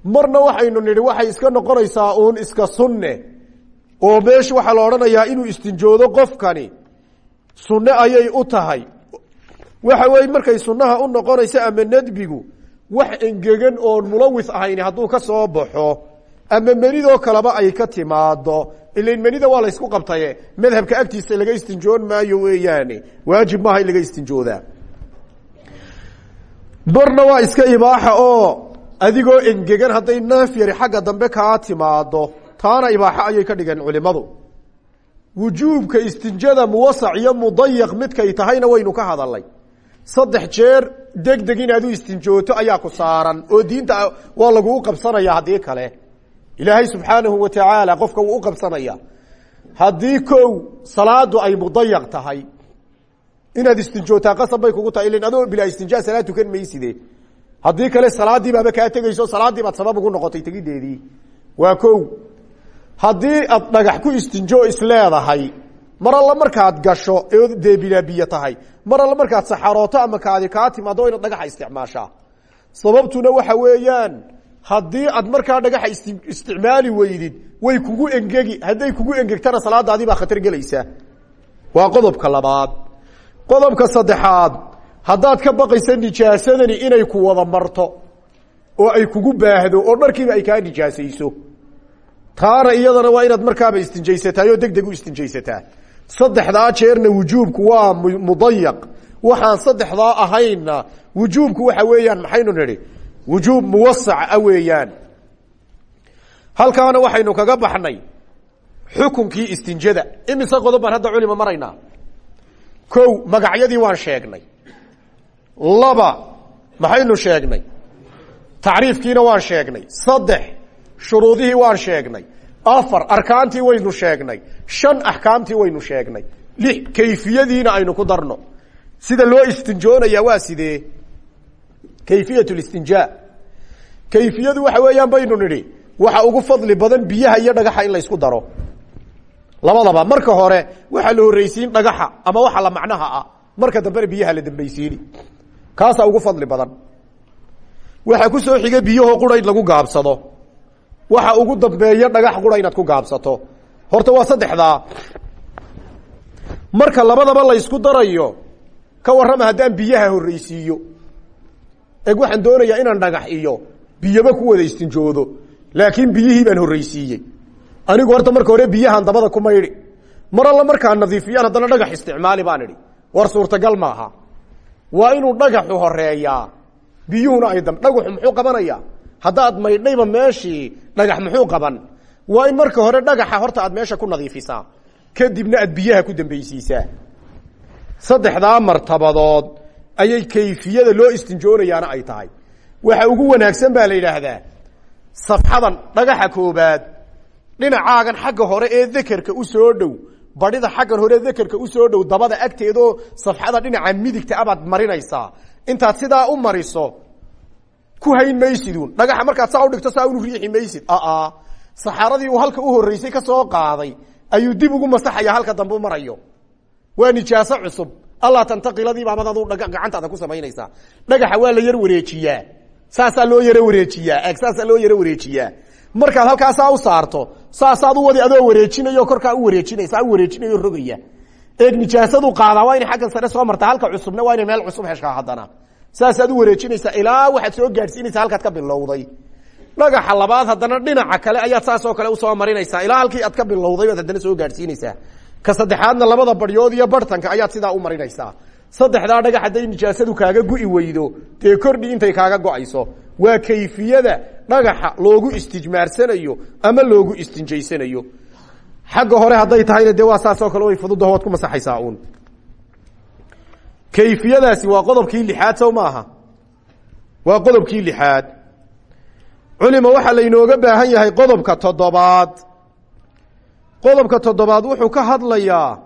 Marna waxaynu nidhi waxay iska noqonaysaa uun iska sunne. Oo meeshu waxaa la odhanayaa inuu istinjoodo qofkani. Sunne ayay u tahay. Waxa weye markay sunnaha u noqonayso ama nadbigu wax engegan oon mulawis ahayn hadduu ka soo baxo ama menidoo kaleba ay ka timaado ilain menida waa laysku qabtaye. Madhabka agtiisa laga istinjoon maayo weeyaane. Waajib maaha in laga istinjoodaa barna waa iska ibaaxa oo adigoo engegan hadday naaf yari xagga dambe kaa timaado taana ibaaxo ayay ka dhigeen culimadu wujuubka istinjada muwasac iyo mudayaq midkay tahayna waynu ka hadalnay saddex jeer degdeg inaad u istinjooto ayaa ku saaran oo diinta waa laguu qabsanaya haddii kale. Ilaahay subxaanahu wa tacaala qofka wuu u qabsanaya haddii kow salaadu ay mudayaq tahay inaad istinjootaa qasab bay kugu tahay ilan adoo bilaa istinjaa salaad tukan mayside haddii kale salaadii baaba kaa tegeyso salaadii baad sabab ugu noqotay tegideedii. Waa kow. Haddii aad dhagax ku istinjo isleedahay mar alla markaad gasho oo dee bilaa biyo tahay. Mar alla markaad saxarooto ama kaadi kaa timaado inaad dhagaxa isticmaashaa. Sababtuna waxa weeyaan haddii aad markaa dhagaxa isticmaali weydid way kugu engegi hadday kugu engegtana salaadaadii baa khatar gelaysa waa qodobka labaad qodobka saddexaad haddaad ka baqaysa nijaasadani inay ku wada marto oo ay kugu baahdo oo dharkiiba ay kaa nijaasayso. Taana iyadana waa inaad markaaba istinjaysataa oo deg deg u istinjaysataa. Saddexdaa jeerna wujuubku waa mudayaq. Waxaan saddexdaa ahaynna wujuubku waxa weeyaan maxaynu nidhi wujuub muwasaca weeyaan. Halkaana waxaynu kaga baxnay xukunkii istinjada. Imise qodob baan hadda culima maraynaa kow magacyadii waan sheegnay. Laba maxaynu sheegnay? Tacriifkiina waan sheegnay. Saddex shuruudihii waan sheegnay. Afar arkaantii waynu sheegnay. Shan axkaamtii waynu sheegnay. Lix kayfiyadiina aynu ku darno. Sida loo istinjoonayaa waa sidee? Kayfiyat listinjaa kayfiyadu waxa weeyaan baynu nidhi waxa ugu fadli badan biyaha iyo dhagaxa in laysku daro labadaba marka hore waxaa la horreysiin dhagaxa ama waxa la macnaha ah marka dambena biyaha la dambaysiini. Kaasaa ugu fadli badan. Waxaa ku soo xiga biyaho qura in lagu gaabsado. Waxa ugu dambeeya dhagax qura inaad ku gaabsato. Horta waa saddexdaa marka labadaba laysku darayo ka warrama haddaan biyaha horreysiiyo eg waxaan doonayaa inaan dhagax iyo biyoba ku wada istinjoodo laakiin biyihii baan horreysiiyey anigu horta marka hore biyahan dabada ku maydhi mar alla markaa nadiifiyaan haddana dhagax isticmaali baan idhi. War suurtagal maaha waa inuu dhagaxu horeeyaa biyuhuna ay dam dhagaxu muxuu qabanaya haddaad maydhayba meeshii dhagax muxuu qaban. Waa in marka hore dhagaxa horta aad meesha ku nadiifisaa. Kadibna aad biyaha ku dambeysiisaa saddexdaa martabadood ayay kayfiyada loo istinjoonayaana ay tahay. Waxa ugu wanaagsan baa la yidhaahdaa safxadan dhagaxa koobaad dhinacaagan xagga hore ee dekerka u soo dhow. Badhida xaggan hore dekerka u soo dhow dabada agteedoo safxada dhinaca midigta abaad marinaysaa. Intaad sidaa u mariso ku hayn maysidun dhagaxa markaad saa udhigto saa unu riixi maysid. Aa saxaaradii uu halka u horreysay ka soo qaaday ayuu dib ugu masaxaya halka dambe marayo. Waa nijaaso cusub. Allah tantaqiladiiba amad adu gacantaada ku samaynaysaa. Dhagaxa waa la yar wareejiyaa. Saasaa loo yaro wareejiyaa. Eg saasaa loo yaro wareejiyaa markaad halkaasaa u saarto saasaad u wadi adoo wareejinayo korkaa u wareejinaysa u wareejinayo rogaya eeg nijaasadu qaadaa waa inay xaggan sare soo marta halka cusubna waa inay meel cusub heshaa haddana. Saasaad u wareejinaysaa ilaa waxaad soo gaadhsiinaysa halkaad ka bilowday. Dhagaxa labaad haddana dhinaca kale ayaad saasoo kale u soo marinaysaa ilaa halkii aad ka bilowday baad haddana soo gaadhsiinaysaa. Ka saddexaadna labada baryood iyo bartanka ayaad sidaa u marinaysaa. Saddexdaa dhagax hadday nijaasadu kaaga gu'i weydo dee kordhi intay kaaga go'ayso waa kayfiyada dhagaxa loogu istijmaarsanayo ama loogu istinjaysanayo. Xagga hore hadday tahayna dee waa saasoo kale way fududaho waad ku masaxaysaa uun. Kayfiyadaasi waa qodobkii lixaad sow maaha waa qodobkii lixaad. Culima waxaa laynooga baahan yahay qodobka toddobaad. Qodobka toddobaad wuxuu ka hadlayaa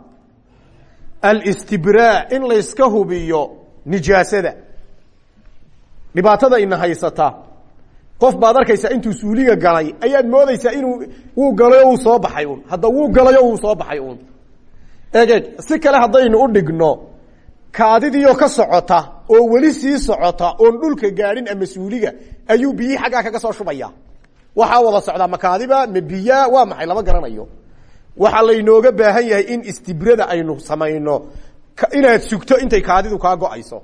alistibraa in layska hubiyo nijaasada dhibaatada ina haysata. Qof baad arkaysaa intuu suuliga galay ayaad moodaysaa inuu wuu galay oo uu soo baxay un hadda wuu galay oo uu soo baxay un egeeg si kale haddaynu u dhigno kaadidiioo ka socota oo weli sii socota oon dhulka gaadhin ama suuliga ayuu biyihii xaggaa kaga soo shubaya. Waxaa wada socdaa makaadiba ma biyaa waa maxay? Lama garanayo. Waxaa laynooga baahan yahay in istibrada aynu samayno. Inaad sugto intay kaadidu kaa go'ayso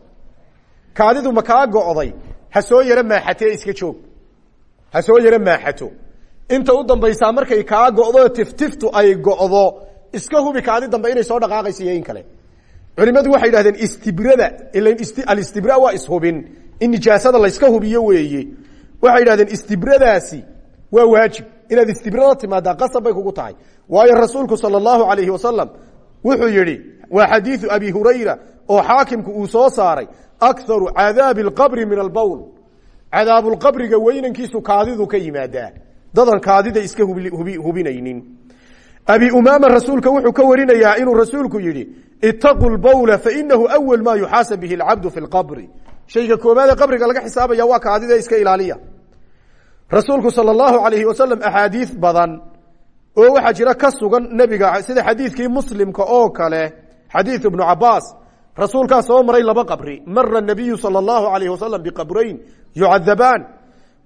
kaadidu ma kaa go'day? Ha soo yaro maaxatee iska joog. Ha soo yaro maaxato. Inta u dambaysaa markay kaa go'do tiftiftu ay go'do iska hubi kaadi dambe inay soo dhaqaaqayso in kale. Culimadu waxay yidhahdeen istibrada ilan alistibra waa ishubin. In nijaasada layska hubiyo weeye. Waxay yidhahdeen istibradaasi waa waajib. Inaad istibrada timaadaa qasab bay kugu tahay. Waayo rasuulku sal اllahu alayhi wasalam wuxuu yihi waa xadiiثu abi hurayra oo xaakimku uu soo saaray akaru cadaabi qabri min albawl cadaabulqabriga weynankiisu kaadidu ka yimaadaa dadan kaadida iska hubinaynin abi umaama rasuulka wuxuu ka warinayaa inuu rasuulku yidhi itaqu lbawla fainahu awal maa yuxaasab bihi alcabdu fi lqabri shayga koobaade qabriga laga xisaabaya waa kaadida iska ilaaliya rasuulku sal allahu alayhi wasalam axaadiis badan oo waxaa jira ka sugan nebiga sida xadiidkii muslimka oo kale xadiid ibnu cabaas rasuulkaa soo maray laba qabri. Mara nabiyu sal اllahu alayh wasalam biqabrayn yucadabaan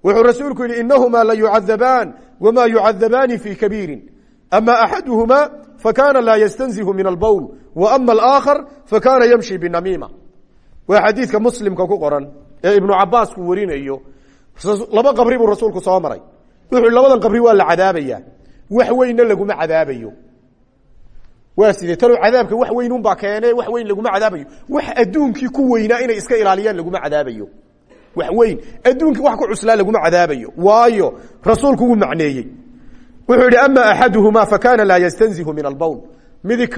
wuxuu rasuulku yihi inahumaa la yucadabaan wama yucadabaani fi kabiirin. Ama axaduhuma fakana laa yastanzihu min albowl wa alaakhar fakana yamshi binamiima. Waa xadiidka muslimka ku qoran ee ibnu cabaasku warinayo. Laba qabri buu rasuulku soo maray. Wuxuu labadan qabri waa la cadaabaya wax weynna laguma cadaabayo waa sidee? Talow cadaabka wax weyn unbaa keene wax weyn laguma cadaabayo. Wax adduunkii ku weynaa inay iska ilaaliyaan laguma cadaabayo. Wax weyn. Adduunkii wax ku cuslaa laguma cadaabayo. Waayo rasuulku wuu macneeyey. Wuxuu yihi ama axaduhuma fakana laa yastanzihu min albowl midi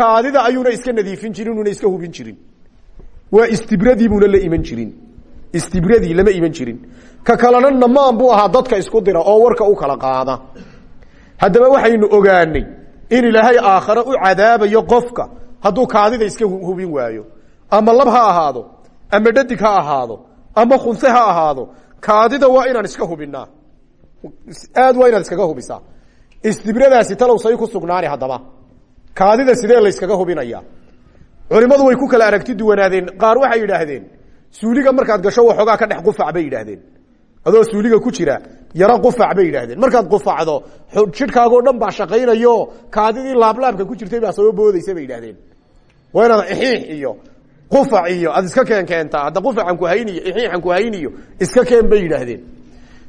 ayuuna iska nadiifin jirin una iska hubin jirin. Waa istibradii buuna la iman jirin. Istibradii lama iman jirin. Ka kalena namaan buu ahaa dadka isku dira oo warka u kala qaada. Haddaba waxaynu ogaanay in ilaahay aakhare u cadaabayo qofka hadduu kaadida iska hubin waayo. Ama lab ha ahaado ama dhadig ha ahaado ama khunse ha ahaado kaadida waa inaan iska hubinaa. Aad waa inaad iskaga hubisaa. Istibradaasi talow say ku sugnaani haddaba. Kaadida sidee layskaga hubinaya culimadu way ku kala aragti duwanaadeen. Qaar waxay yidhaahdeen suuliga markaad gasho waxoogaa ka dhex qufac bay yidhaahdeen adoo suuliga ku jira yaro qufac bay yidhahdeen markaad qufacdo jidhkaagoo dhan baa shaqaynayo kaadidii laablaabka ku jirtay baa soo boodaysa bay yidhahdeen waa inaad ixiix iyo qufac iyo aad iska keen keentaa hadda qufacan ku hayniyo ixiixan ku hayniyo iska keen bay yidhaahdeen.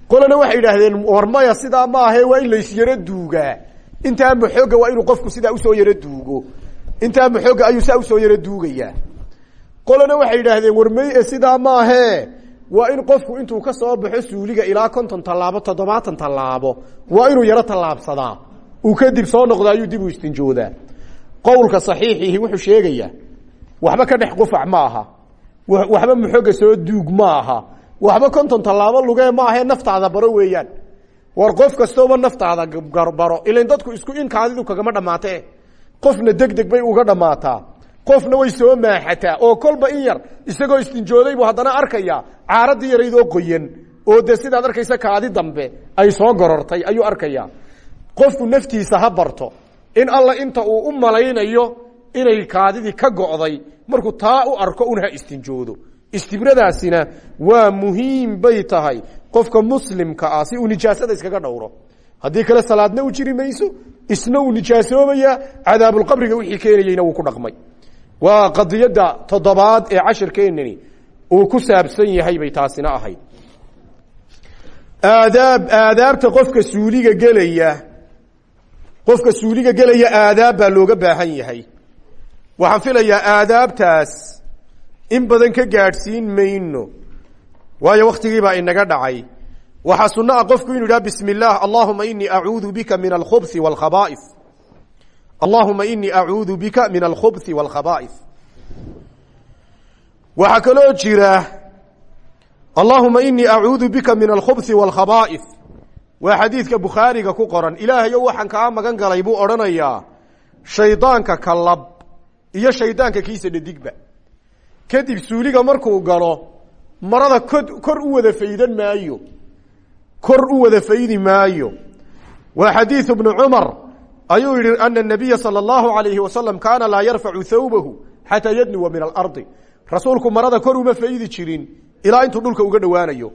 Qolana waxay yidhaahdeen war maya sidaa maahe waa in laysyaro duugaa. Intaa maxooga waa inuu qofku sidaa u soo yaro duugo. Intaa maxooga ayuu saa u soo yaro duugayaa. Qolana waxay yidhaahdeen war may sidaa maahe waa in qofku intuu ka soo baxo suuliga ilaa konton tallaabo toddobaatan tallaabo. Waa inuu yaro tallaabsadaa uu kadib soo noqdo ayuu dib u istinjoodaa. Qowlka saxiixihi wuxuu sheegayaa waxba ka dhex qufac ma aha. Waxba muxoga soo duug ma aha. Waxba konton tallaabo lugee ma ahee naftaada baro weeyaan. War qof kastooba naftaada baro. Ilan dadku isku in kaadidu kagama dhamaatee? Qofna deg deg bay uga dhammaataa qofna way soo maaxataa oo kolba in yar isagoo istinjooday buu haddana arkaya caaradii yaraydoo qoyan oo dee sidaad arkaysa kaadi dambe ay soo gorortay ayuu arkaya qofku naftiisa ha barto in alla inta uu u malaynayo inay kaadidii ka go'day markuu taa u arko un istinjoodo. Istibradaasina waa muhiim bay tahay qofka muslimka ah si uu nijaasada iskaga dhowro. Haddii kale salaadna u jiri mayso isna uu nijaasoobaya cadaabulqabriga wixii keenayeyna wuu ku dhaqmay waa qadiyadda toddobaad ee cashirkeenani uu ku saabsan yahay bay taasina ahayd. Aadaab aadaabta qofka suuliga gelaya qofka suuliga gelaya aadaab baa looga baahan yahay. Waxaan filayaa aadaabtaas in badan ka gaadhsiin mayno waayo waktigii baa inaga dhacay. Waxaa sunno ah qofku inuu yidhaha bismi اllah allahuma inii acuudu bika min alkhubsi wاlkhaba'is allahuma inii acuudu bika min alkhubi wاlkhabaaih waxaa kaloo jira allahuma inii acuudu bika min alkhubsi wاlkhabaaih waa xadiidka bukhaariga ku qoran. Ilaahayo waxaan kaa magan galay buu odhanayaa shaydaanka ka lab iyo shaydaanka kiisa dhadigba. Kadib suuliga markuu galo marada kod kor u wada faydan maayo. Kor u wada faydi maayo. Waa xadiidu bnu cumar ayuu yihi anna nabiya sala allahu alayhi wasalam kaana laa yarfacu thawbahu xataa yadnuwa min alardi. Rasuulku marada kor uma faydi jirin ilaa intuu dhulka uga dhawaanayo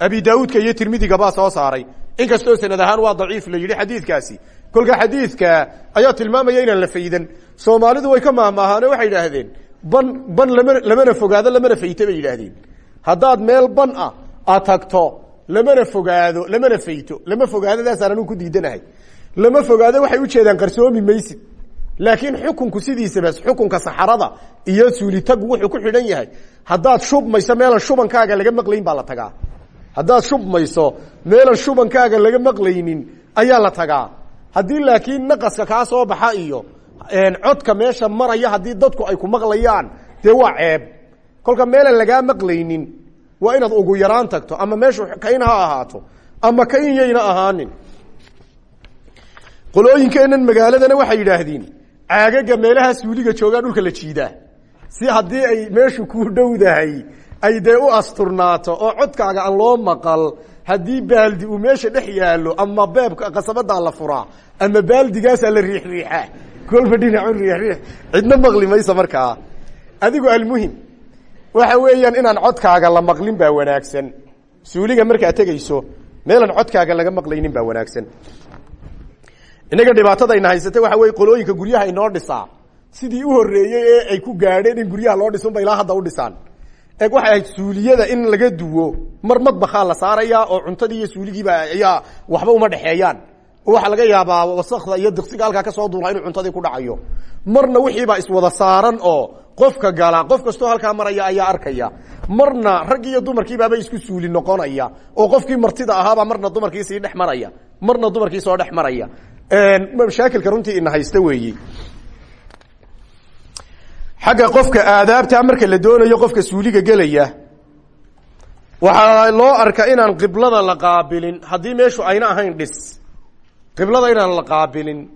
abi daauudka iyo tirmidiga baa soo saaray. Inkastoo sanad ahaan waa daciif la yidhi xadiidkaasi. Kolka xadiidka ayaa tilmaamaya inaan la faydan. Soomaalidu way ka maahmaahaane waxay yidhaahdeen ban ban lama lamana fogaado lamana fayto bay yidhaahdeen. Haddaad meel ban ah atagto tagto lamana fogaado lamana fayto lama fogaadadaasaan anuu ku diidanahay lama fogaado waxay ujeedaan qarsoomi maysid. Laakiin xukunku sidiisaba xukunka saxarada iyo suulitagu wuxuu ku xidhan yahay haddaad shubmayso meelan shubankaaga laga maqlayn baa la tagaa. Haddaad shubmayso meelan shubankaaga laga maqlaynin ayaa la tagaa. Haddii laakiin naqaska kaa soo baxa iyo codka meesha maraya haddii dadku ay ku maqlayaan dee waa ceeb. Kolka meelan lagaa maqlaynin waa inaad ugu yaraan tagto ama meeshu kayn ha ahaato ama kayn yayna ahaanin qolooyinkeenan magaaladana waxay yidhaahdeen caagaga meelaha suuliga joogaa dhulka la jiidaa. Si haddii ay meeshu ku dhowdahay ay dee u asturnaato oo codkaaga aan loo maqal haddii baaldi uu meesha dhex yaallo ama beebka qasabadaa la furaa ama baaldigaasaa la riixriixaa kolba dhinacu riixriix cidna maqli mayso markaa. Adigu almuhim waxa weeyaan inaan codkaaga la maqlin baa wanaagsan. Suuliga markaad tegayso meelaan codkaaga laga maqlaynin baa wanaagsan innaga dhibaatadayna haysata waxa weye qolooyinka guryaha inoo dhisaa. Sidii u horeeyey ee ay ku gaadheen in guryaha loo dhisunba ilaa hadda u dhisaan. Eeg waxay ahayd suuliyada in laga duwo mar madbakaa la saarayaa oo cuntadii iyo suuligiiba ayaa waxba uma dhexeeyaan. Oo waxaa laga yaabaa wasakda iyo diqsiga halkaa ka soo duula inuu cuntadii ku dhacayo. Marna wixiibaa iswada saaran oo qofka gala qof kastoo halkaa maraya ayaa arkaya. Marna raggi iyo dumarkiibaaba isku suuli noqonaya oo qofkii martida ahaabaa marna dumarkii sii dhex maraya. Marna dumarkii soo dhex maraya mashaakilka runtii ina haysta weeyi xagga qofka aadaabta marka la doonayo qofka suuliga gelaya waxaa loo arka inaan qiblada la qaabilin haddii meeshu ayna ahayn dhis qiblada inaan la qaabilin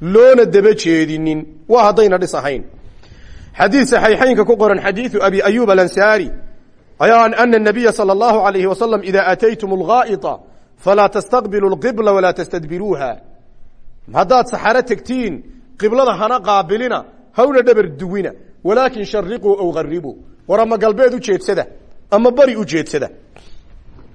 loona daba jeedinin waa haddayna dhis ahayn xadiid saxiixaynka ku qoran xadiidu abi ayub alansaari ayaa ana nabiya salى اllahu alayhi wasalam ida ataytum اlgaa'ita falaa tastaqbilu اlqibla walaa tastadbiruuha haddaad saxaro tegtiin qiblada hana qaabilina hawna dhabar duwina. Walaakin shariquu aw garibuu war galbeed u jeedsada ama bari u jeedsada.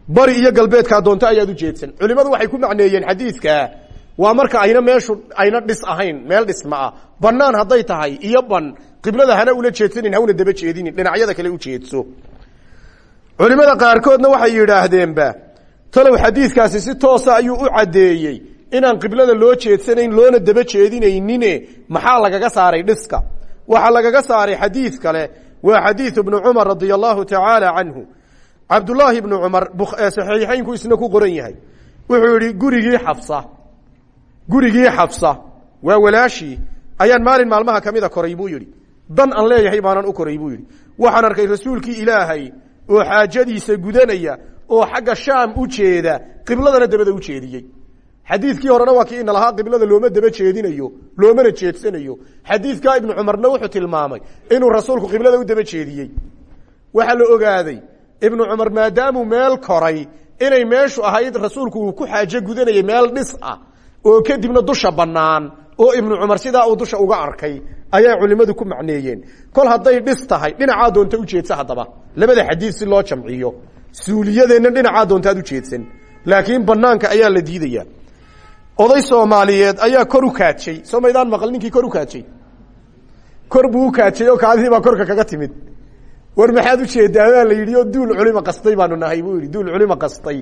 Bari iyo galbeedkaa doonto ayaad u jeedsan. Culimadu waxay ku macneeyeen xadiidka waa marka ayna meeshu ayna dhis ahayn meel dhisma ah. Banaan hadday tahay iyo ban. Qiblada hana ula jeedsanin hawna daba jeedinin dhinacyada kale u jeedso. Culimada qaarkoodna waxay yidhaahdeenba talow xadiidkaasi si toosa ayuu u caddeeyey inaan qiblada loo jeedsanayn loona daba jeedinaynine maxaa lagaga saaray dhiska? Waxaa lagaga saaray xadiid kale waa xadiid ibnu cumar radia allahu tacaala canhu cabdullaahi ibnu cumar saxiixaynku isna ku qoran yahay. Wuxuu yihi gurigii xafsa gurigii xafsa waa walaashii? Ayaan maalin maalmaha kamida koray buu yihi dan aan leeyahay baanan u koray buu yidhi. Waxaan arkay rasuulkii ilaahay oo xaajadiisa gudanaya oo xagga shaam u jeeda qibladana dabada u jeediyey xadiidkii horena waa kii ina lahaa qiblada looma daba jeedinayo loomana jeedsanayo. Xadiidkaa ibnu cumarna wuxuu tilmaamay inuu rasuulku qiblada u daba jeediyey. Waxaa la ogaaday ibnu cumar maadaamuu meel koray inay meeshu ahayd rasuulku uu ku xaajo gudanayay meel dhis ah oo kadibna dusha bannaan oo ibnu cumar sidaa uu dusha uga arkay ayaa culimmadu ku macneeyeen. Kol hadday dhis tahay dhinacaa doonta ujeedsa haddaba. Labada xadiid si loo jamciyo. Suuliyadeenna dhinacaa doontaad ujeedsan laakiin banaanka ayaa la diidaya oday soomaaliyeed ayaa kor u kaajay. Soo maydaan maqal ninkii kor u kaajay. Kor buu u kaajay oo kaadidii baa korka kaga timid. War maxaad u jeedaa baa la yidhi duul culima qastay baanu nahay buu yidhi. Duul culima qastay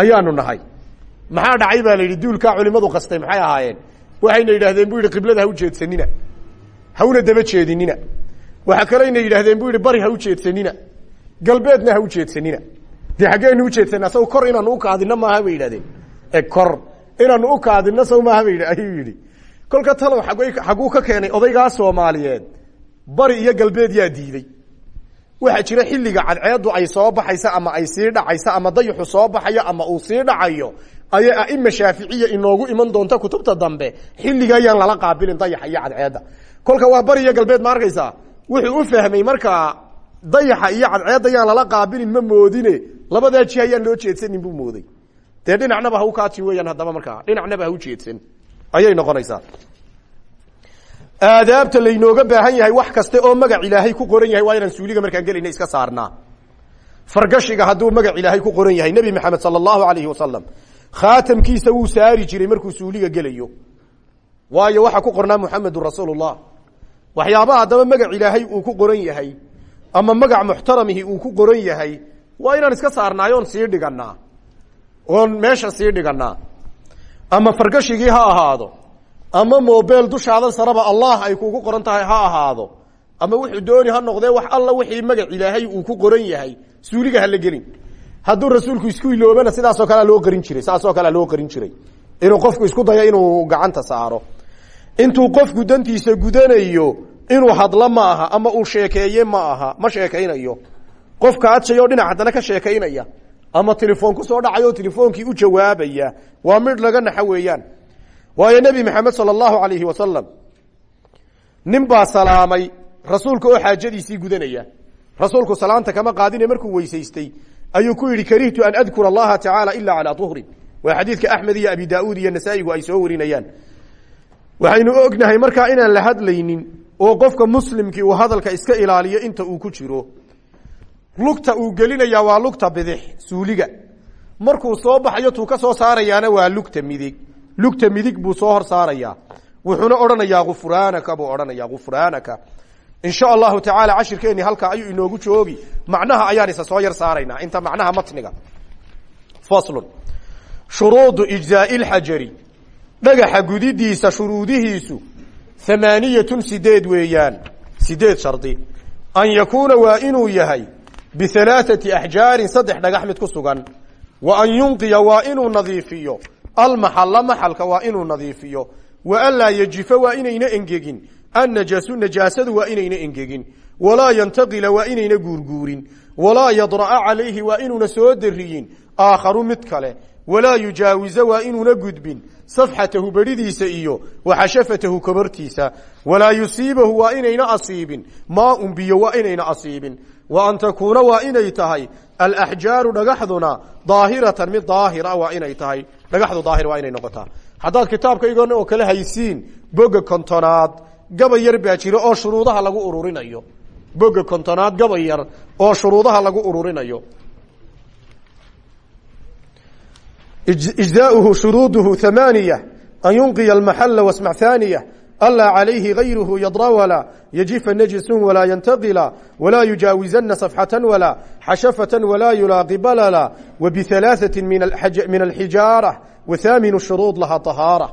ayaanu nahay. Maxaa dhacay baa la yidhi duulkaa culimadu qastay maxay ahaayeen? Waxayna yidhahdeen bu yidhi qiblada ha ujeedsanina hauna daba jeedinina. Waxa kaleyna yidhahdeen bu yidhi bari ha ujeedsanina galbeedna ha ujeedsanina dee xaggeenu ujeedsanaa saw kor inaanu ukaadino maaha bay yidhahdeen e kor inaanu ukaadino saw maaha ba ayuu yidhi. Kolka talow xaguu ka keenay odaygaa soomaaliyeed bari iyo galbeed yaa diiday. Waxaa jira xilliga cadceedu ay soo baxaysa ama ay sii dhacaysa ama dayixu soo baxayo ama uu sii dhacayo ayay aima shaaficiya inoogu iman doonta kutubta dambe. Xilliga ayaan lala qaabilin dayaxa iyo cadceedda. Kolka waa bari iyo galbeed ma arkaysaa wuxuu u fahmay markaa dayaxa iyo cadceedda yaan lala qaabilin ma moodine. Labadaa ji ayaan loo jeedsanin buu mooday dee dhinacnaba ha u kaaji weyaan haddaba markaa dhinacnaba ha u jeedsan ayay noqonaysaa. Aadaabta laynooga baahan yahay wax kaste oo magac ilaahay ku qoran yahay waa inaan suuliga markaan gelayna iska saarnaa. Fargashiga hadduu magac ilaahay ku qoran yahay nebi maxamed sala allahu alayhi wasalam khaatamkiisa wuu saari jiray markuu suuliga gelayo. Waayo waxaa ku qornaa muxamedun rasuulullah. Waxyaabaha haddaba magac ilaahay uu ku qoran yahay ama magac muxtaramihi uu ku qoran yahay waa inaan iska saarnaay oon sii dhiganaa oon meesha sii dhiganaa ama fargashigii ha ahaado. Ama mobel dushaada saraba allah ay kugu qoran tahay ha ahaado. Ama wuxuu dooni ha noqdee wax alla wixii magac ilaahay uu ku qoran yahay. Suuliga hala gelin. Hadduu rasuulku isku iloobana sidaasoo kalea loo qarin jiray saasoo kalea loo qarin jiray. Inuu qofku isku dayo inuu gacanta saaro. Intuu qofku dantiisa gudanayo inuu hadlo ma aha ama uu sheekeeye ma aha ma sheekaynayo. Qofka adshayoo dhinac haddana ka sheekaynaya ama telefoon ku soo dhacayo telefoonkii u jawaabaya. Waa midh laga naxa weeyaan. Waayo nebi maxamed sala allahu alayhi wasalam nin baa salaamay rasuulka oo xaajadiisii gudanaya. Rasuulku salaanta kama qaadine markuu weysaystay ayuu ku yidhi karihtu an adkura allaha tacaala ila calaa uhrin waa xadiidka axmed iyo abi daauud iyo nasaa'igu ay soo warinayaan. Waxaynu ognahay markaa inaan la hadlaynin oo qofka muslimkii uu hadalka iska ilaaliyo inta uu ku jiro lugta uu gelinaya waa lugta bidix suuliga. Markuu soo baxayo tuu ka soo saarayaana waa lugta midig. Lugta midig buu soo hor saarayaa. Wuxuuna odhanayaa gufraanaka buu odhanaya gufraanaka. Insha allahu tacaala cashirkeeni halkaa ayuu inoogu joogi. Macnaha ayaan isa soo yar saaraynaa. Inta macnaha matniga faslun. Shuruudu ijzaai lxajari dhagaxa gudidiisa shuruudihiisu hamaaniyatun sideed weeyaan. Sideed shardi. An yakuuna waa inuu yahay bihalaaثati axjaarin saddex dhagax mid ku sugan wa an yunqiya waa inuu nadiifiyo almaxalla maxalka waa inuu nadiifiyo wa anlaa yajifa waa inayna engegin annajaasu najaasadu waa inayna engegin walaa yantaqila waa inayna guurguurin walaa yadra'a calayhi waa inuuna soo dariyin aakharu mid kale walaa yujaawiza waa inuuna gudbin safxatahu beridiisa iyo waxashafatahu kobartiisa walaa yusiibahu waa inayna asiibin maaun biyo waa inayna asiibin wa an takuuna waa inay tahay alaxjaaru dhagaxduna daahiratan mid daahira waa inay tahay dhagaxdu daahir waa inay noqotaa haddaad kitaabkaygoona oo kale haysiin boga kontonaad gabay yar baa oo shuruudaha lagu ururinayo boga kontonaad gabay yar oo shuruudaha lagu ururinayo ijzaauhu shuruuduhu hamaaniya an yunqiya almaxala wasmac haaniya alaa calayhi gayruhu yadra walaa yajifa najisun walaa yantaqila walaa yujaawizana safxatan walaa xashafatan walaa yulaaqi balala wabihalaaثati min alxijaara wathaaminu shuruud laha طahaara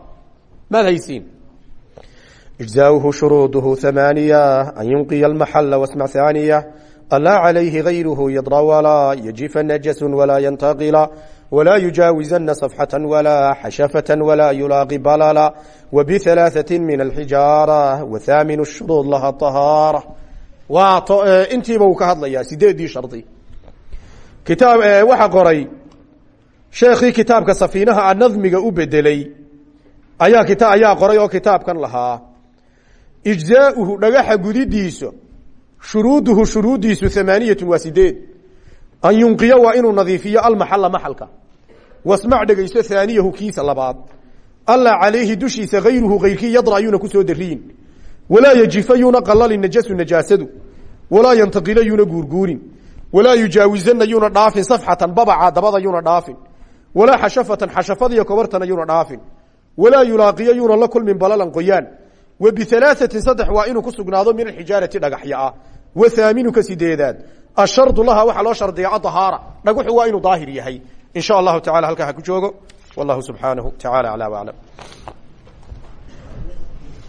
maad haysiin إجزاؤه شروطه ثمانية أن ينقي المحل واسمع ثانية ألا عليه غيره يضرى ولا يجف نجس ولا ينتقل walaa yujaawizana safxata walaa xashafata walaa yulaaqi balala wbialaaثaة min alxijaara wathamin shuruud laha طahaara waa intiiba uu ka hadlayaa sideedii shardi kitaab waxa qoray sheekii kitaabka safiinaha a nadmiga u bedelay ayaa kita ayaa qoray oo kitaabkan lahaa ijzaauhu dhagaxa gudidiisa shuruuduhu shuruudiisu amaaniyatu waa sideed an yunqiya waa inuu nadiifiyo almaxala maxalka wasmac dhegayso haaniyahu kiisa labaad. Alla calayhi dushiisa hayruhu hayrkii yadra yuuna ku soo dariyin walaa yajifa yuuna qalalin najasu najaasadu. Walaa yantaqila yuuna guurguurin. Walaa yujaawizana yuuna dhaafin safxatan babaca dabada yuuna dhaafin. Walaa xashafatan xashafadiyo kobartana yuuna dhaafin. Walaa yulaaqiya yuuna la kulmin balalan qoyaan. Wa bialaaثatin saddex waa inuu ku sugnaado min alxijaarati dhagaxya ah. Wa haaminuka sideedaad. Ashardu laha waxaa loo shardiya adahaara dhagaxu waa inuu daahir yahay in sha allahu tacala halkaa ha ku joogo. Wallahu subxaanahu tacala aclaa waclam